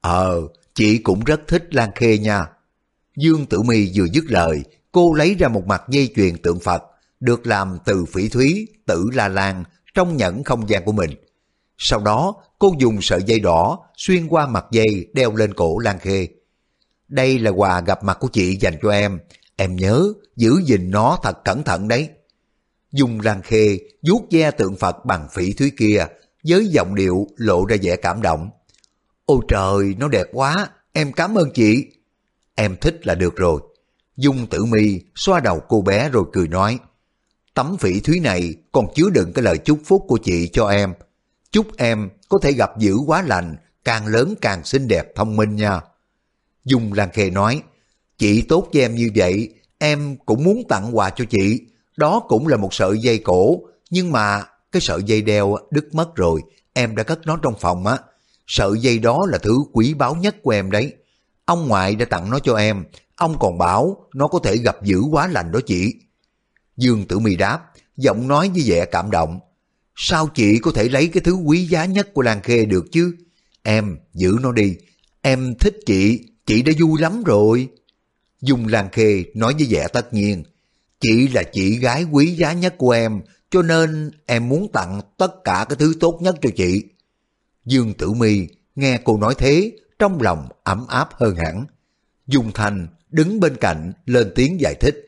Ờ, chị cũng rất thích Lan Khê nha. Dương Tử Mi vừa dứt lời, cô lấy ra một mặt dây chuyền tượng Phật, được làm từ phỉ thúy, tử la lan trong nhẫn không gian của mình. Sau đó, cô dùng sợi dây đỏ xuyên qua mặt dây đeo lên cổ Lan Khê. Đây là quà gặp mặt của chị dành cho em. Em nhớ, giữ gìn nó thật cẩn thận đấy. Dùng Lan Khê vuốt ve tượng Phật bằng phỉ thúy kia, với giọng điệu lộ ra vẻ cảm động. Ôi trời, nó đẹp quá, em cảm ơn chị. Em thích là được rồi. Dung tử mi xoa đầu cô bé rồi cười nói. Tấm phỉ thúy này còn chứa đựng cái lời chúc phúc của chị cho em. Chúc em có thể gặp dữ quá lành, càng lớn càng xinh đẹp thông minh nha. Dung Lan Khê nói, chị tốt với em như vậy, em cũng muốn tặng quà cho chị. Đó cũng là một sợi dây cổ, nhưng mà cái sợi dây đeo đứt mất rồi, em đã cất nó trong phòng á. Sợi dây đó là thứ quý báu nhất của em đấy. Ông ngoại đã tặng nó cho em, ông còn bảo nó có thể gặp dữ quá lành đó chị. Dương Tử Mi đáp, giọng nói với vẻ cảm động. Sao chị có thể lấy cái thứ quý giá nhất của Lan Khê được chứ? Em, giữ nó đi. Em thích chị, chị đã vui lắm rồi. Dung Lan Khê nói với vẻ tất nhiên. Chị là chị gái quý giá nhất của em, cho nên em muốn tặng tất cả cái thứ tốt nhất cho chị. Dương Tử Mi nghe cô nói thế, trong lòng ấm áp hơn hẳn. Dung Thành đứng bên cạnh lên tiếng giải thích.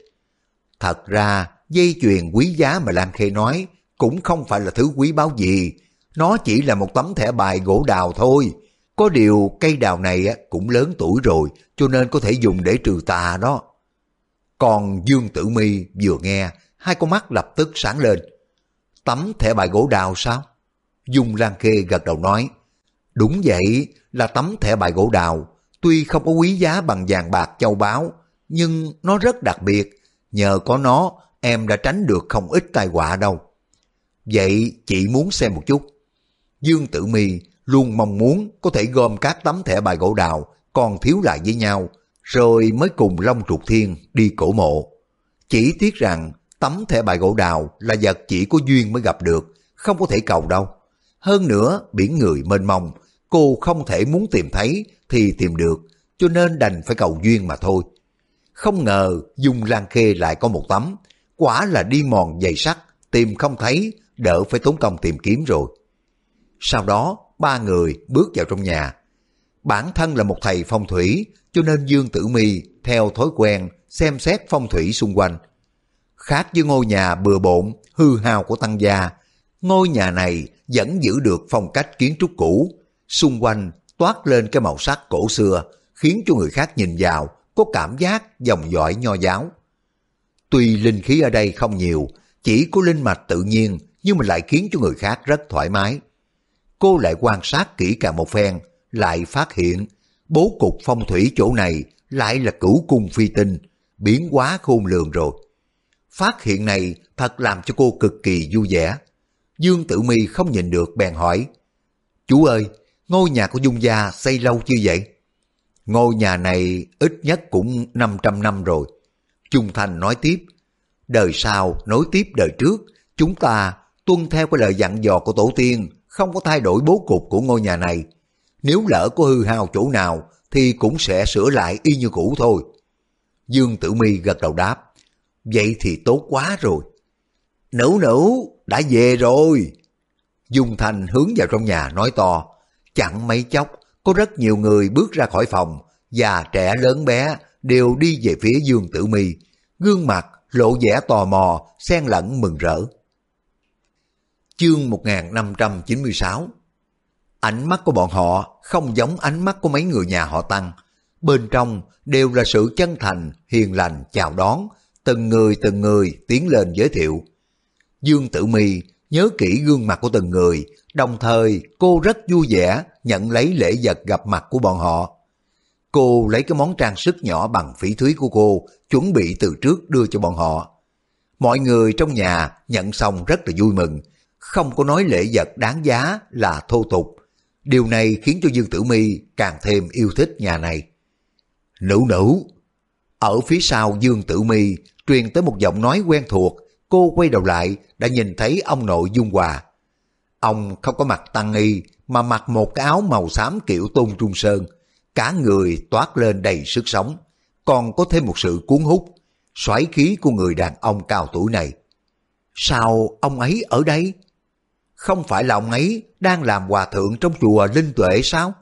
Thật ra, dây chuyền quý giá mà Lan Khê nói cũng không phải là thứ quý báu gì. Nó chỉ là một tấm thẻ bài gỗ đào thôi. Có điều cây đào này cũng lớn tuổi rồi, cho nên có thể dùng để trừ tà đó. Còn Dương Tử Mi vừa nghe, hai con mắt lập tức sáng lên. Tấm thẻ bài gỗ đào sao? Dung Lan Khê gật đầu nói, đúng vậy, là tấm thẻ bài gỗ đào. Tuy không có quý giá bằng vàng bạc châu báu, nhưng nó rất đặc biệt. Nhờ có nó, em đã tránh được không ít tai họa đâu. Vậy chị muốn xem một chút. Dương Tử Mi luôn mong muốn có thể gom các tấm thẻ bài gỗ đào còn thiếu lại với nhau, rồi mới cùng Long Trục Thiên đi cổ mộ. Chỉ tiếc rằng tấm thẻ bài gỗ đào là vật chỉ có duyên mới gặp được, không có thể cầu đâu. Hơn nữa, biển người mênh mông, cô không thể muốn tìm thấy thì tìm được, cho nên đành phải cầu duyên mà thôi. Không ngờ Dung Lan Khê lại có một tấm, quả là đi mòn dày sắt, tìm không thấy, đỡ phải tốn công tìm kiếm rồi. Sau đó, ba người bước vào trong nhà. Bản thân là một thầy phong thủy, cho nên Dương Tử Mi theo thói quen xem xét phong thủy xung quanh. Khác với ngôi nhà bừa bộn, hư hao của tăng gia, ngôi nhà này vẫn giữ được phong cách kiến trúc cũ, xung quanh toát lên cái màu sắc cổ xưa, khiến cho người khác nhìn vào có cảm giác dòng dõi nho giáo. Tuy linh khí ở đây không nhiều, chỉ có linh mạch tự nhiên nhưng mà lại khiến cho người khác rất thoải mái. Cô lại quan sát kỹ càng một phen, lại phát hiện bố cục phong thủy chỗ này lại là cửu cung phi tinh, biến quá khôn lường rồi. Phát hiện này thật làm cho cô cực kỳ vui vẻ. Dương Tử Mi không nhìn được bèn hỏi, Chú ơi, ngôi nhà của Dung Gia xây lâu chưa vậy? Ngôi nhà này ít nhất cũng 500 năm rồi. Trung Thành nói tiếp, đời sau nối tiếp đời trước, chúng ta tuân theo cái lời dặn dò của tổ tiên, không có thay đổi bố cục của ngôi nhà này. Nếu lỡ có hư hao chỗ nào thì cũng sẽ sửa lại y như cũ thôi. Dương Tử Mi gật đầu đáp, vậy thì tốt quá rồi. Nữ nữ, đã về rồi. Dung Thành hướng vào trong nhà nói to, chẳng mấy chốc có rất nhiều người bước ra khỏi phòng, già trẻ lớn bé đều đi về phía Dương Tử Mi, gương mặt lộ vẻ tò mò, xen lẫn mừng rỡ. Chương 1596 Ánh mắt của bọn họ không giống ánh mắt của mấy người nhà họ Tăng. Bên trong đều là sự chân thành, hiền lành chào đón, từng người từng người tiến lên giới thiệu. Dương Tử Mi nhớ kỹ gương mặt của từng người, đồng thời cô rất vui vẻ nhận lấy lễ vật gặp mặt của bọn họ. Cô lấy cái món trang sức nhỏ bằng phỉ thúy của cô, chuẩn bị từ trước đưa cho bọn họ. Mọi người trong nhà nhận xong rất là vui mừng, không có nói lễ vật đáng giá là thô tục. Điều này khiến cho Dương Tử Mi càng thêm yêu thích nhà này. Nữ nữ! Ở phía sau Dương Tử Mi truyền tới một giọng nói quen thuộc, cô quay đầu lại đã nhìn thấy ông nội Dung Hòa. Ông không có mặc tăng y mà mặc một cái áo màu xám kiểu tôn trung sơn, cả người toát lên đầy sức sống, còn có thêm một sự cuốn hút, xoáy khí của người đàn ông cao tuổi này. Sao ông ấy ở đây? Không phải là ông ấy đang làm hòa thượng trong chùa Linh Tuệ sao?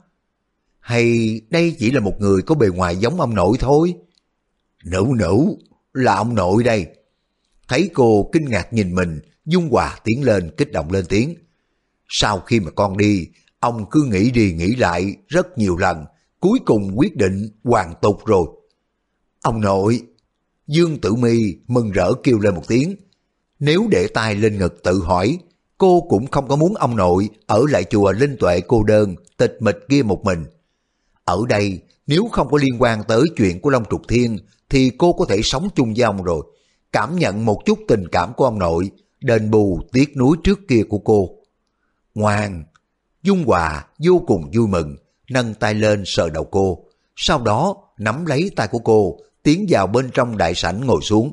Hay đây chỉ là một người có bề ngoài giống ông nội thôi? Nữ nữ, là ông nội đây. Thấy cô kinh ngạc nhìn mình, Dung Hòa tiến lên kích động lên tiếng. Sau khi mà con đi, ông cứ nghĩ đi nghĩ lại rất nhiều lần, cuối cùng quyết định hoàn tục rồi. Ông nội, Dương Tử Mi mừng rỡ kêu lên một tiếng. Nếu để tay lên ngực tự hỏi, cô cũng không có muốn ông nội ở lại chùa Linh Tuệ cô đơn, tịch mịch kia một mình. Ở đây, nếu không có liên quan tới chuyện của Long Trục Thiên, thì cô có thể sống chung với ông rồi. Cảm nhận một chút tình cảm của ông nội, đền bù tiếc nuối trước kia của cô. Ngoan, Dung Hòa vô cùng vui mừng, nâng tay lên sờ đầu cô. Sau đó nắm lấy tay của cô, tiến vào bên trong đại sảnh ngồi xuống.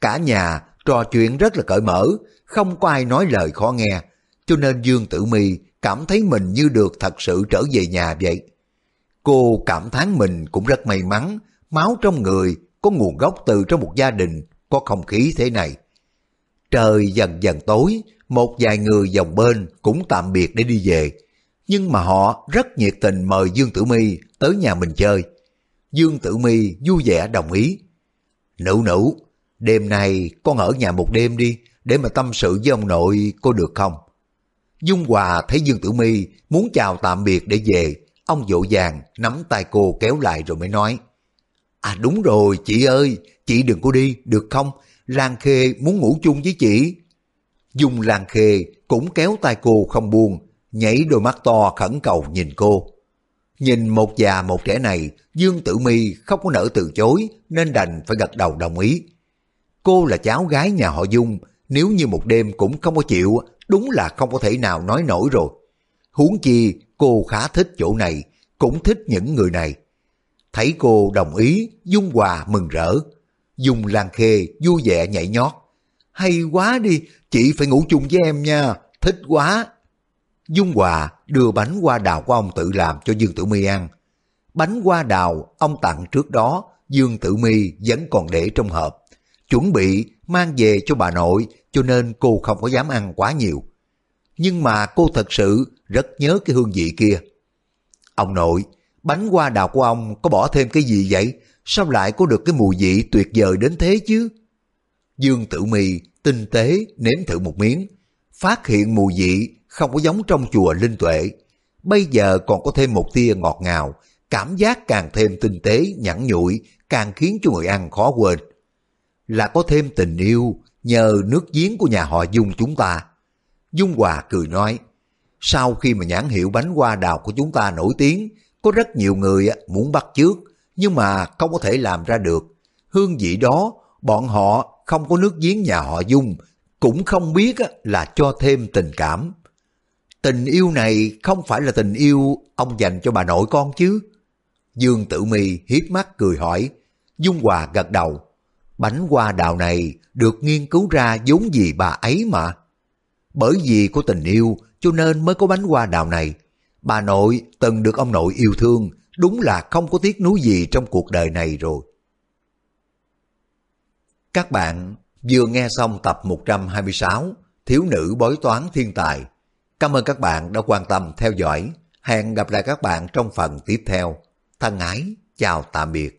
Cả nhà trò chuyện rất là cởi mở, không có ai nói lời khó nghe, cho nên Dương Tử Mi cảm thấy mình như được thật sự trở về nhà vậy. Cô cảm thán mình cũng rất may mắn, máu trong người có nguồn gốc từ trong một gia đình có không khí thế này. Trời dần dần tối, một vài người dòng bên cũng tạm biệt để đi về. Nhưng mà họ rất nhiệt tình mời Dương Tử Mi tới nhà mình chơi. Dương Tử Mi vui vẻ đồng ý. Nữ nữ, đêm nay con ở nhà một đêm đi, để mà tâm sự với ông nội cô được không? Dung Hòa thấy Dương Tử Mi muốn chào tạm biệt để về, ông dỗ dàng nắm tay cô kéo lại rồi mới nói. À đúng rồi, chị ơi, chị đừng có đi, được không? Lan Khê muốn ngủ chung với chị. Dung Lan Khê cũng kéo tay cô không buông, nhảy đôi mắt to khẩn cầu nhìn cô. Nhìn một già một trẻ này, Dương Tử Mi không có nỡ từ chối nên đành phải gật đầu đồng ý. Cô là cháu gái nhà họ Dung, nếu như một đêm cũng không có chịu, đúng là không có thể nào nói nổi rồi. Huống chi cô khá thích chỗ này, cũng thích những người này. Thấy cô đồng ý, Dung Hòa mừng rỡ. Dung Lan Khê vui vẻ nhảy nhót. Hay quá đi, chị phải ngủ chung với em nha, thích quá. Dung Hòa đưa bánh hoa đào của ông tự làm cho Dương Tử Mi ăn. Bánh hoa đào ông tặng trước đó, Dương Tử Mi vẫn còn để trong hộp. Chuẩn bị mang về cho bà nội cho nên cô không có dám ăn quá nhiều. Nhưng mà cô thật sự rất nhớ cái hương vị kia. Ông nội, bánh hoa đào của ông có bỏ thêm cái gì vậy? Sao lại có được cái mùi vị tuyệt vời đến thế chứ? Dương Tử Mì tinh tế nếm thử một miếng, phát hiện mùi vị không có giống trong chùa Linh Tuệ. Bây giờ còn có thêm một tia ngọt ngào, cảm giác càng thêm tinh tế, nhẵn nhụi, càng khiến cho người ăn khó quên. Là có thêm tình yêu nhờ nước giếng của nhà họ Dung chúng ta. Dung Hòa cười nói, sau khi mà nhãn hiệu bánh hoa đào của chúng ta nổi tiếng, có rất nhiều người muốn bắt trước nhưng mà không có thể làm ra được. Hương vị đó, bọn họ không có nước giếng nhà họ Dung, cũng không biết là cho thêm tình cảm. Tình yêu này không phải là tình yêu ông dành cho bà nội con chứ? Dương Tử Mi hiếp mắt cười hỏi, Dung Hòa gật đầu. Bánh hoa đào này được nghiên cứu ra vốn gì bà ấy mà. Bởi vì có tình yêu cho nên mới có bánh hoa đào này. Bà nội từng được ông nội yêu thương, đúng là không có tiếc nuối gì trong cuộc đời này rồi. Các bạn vừa nghe xong tập 126 Thiếu nữ bói toán thiên tài. Cảm ơn các bạn đã quan tâm theo dõi. Hẹn gặp lại các bạn trong phần tiếp theo. Thân ái, chào tạm biệt.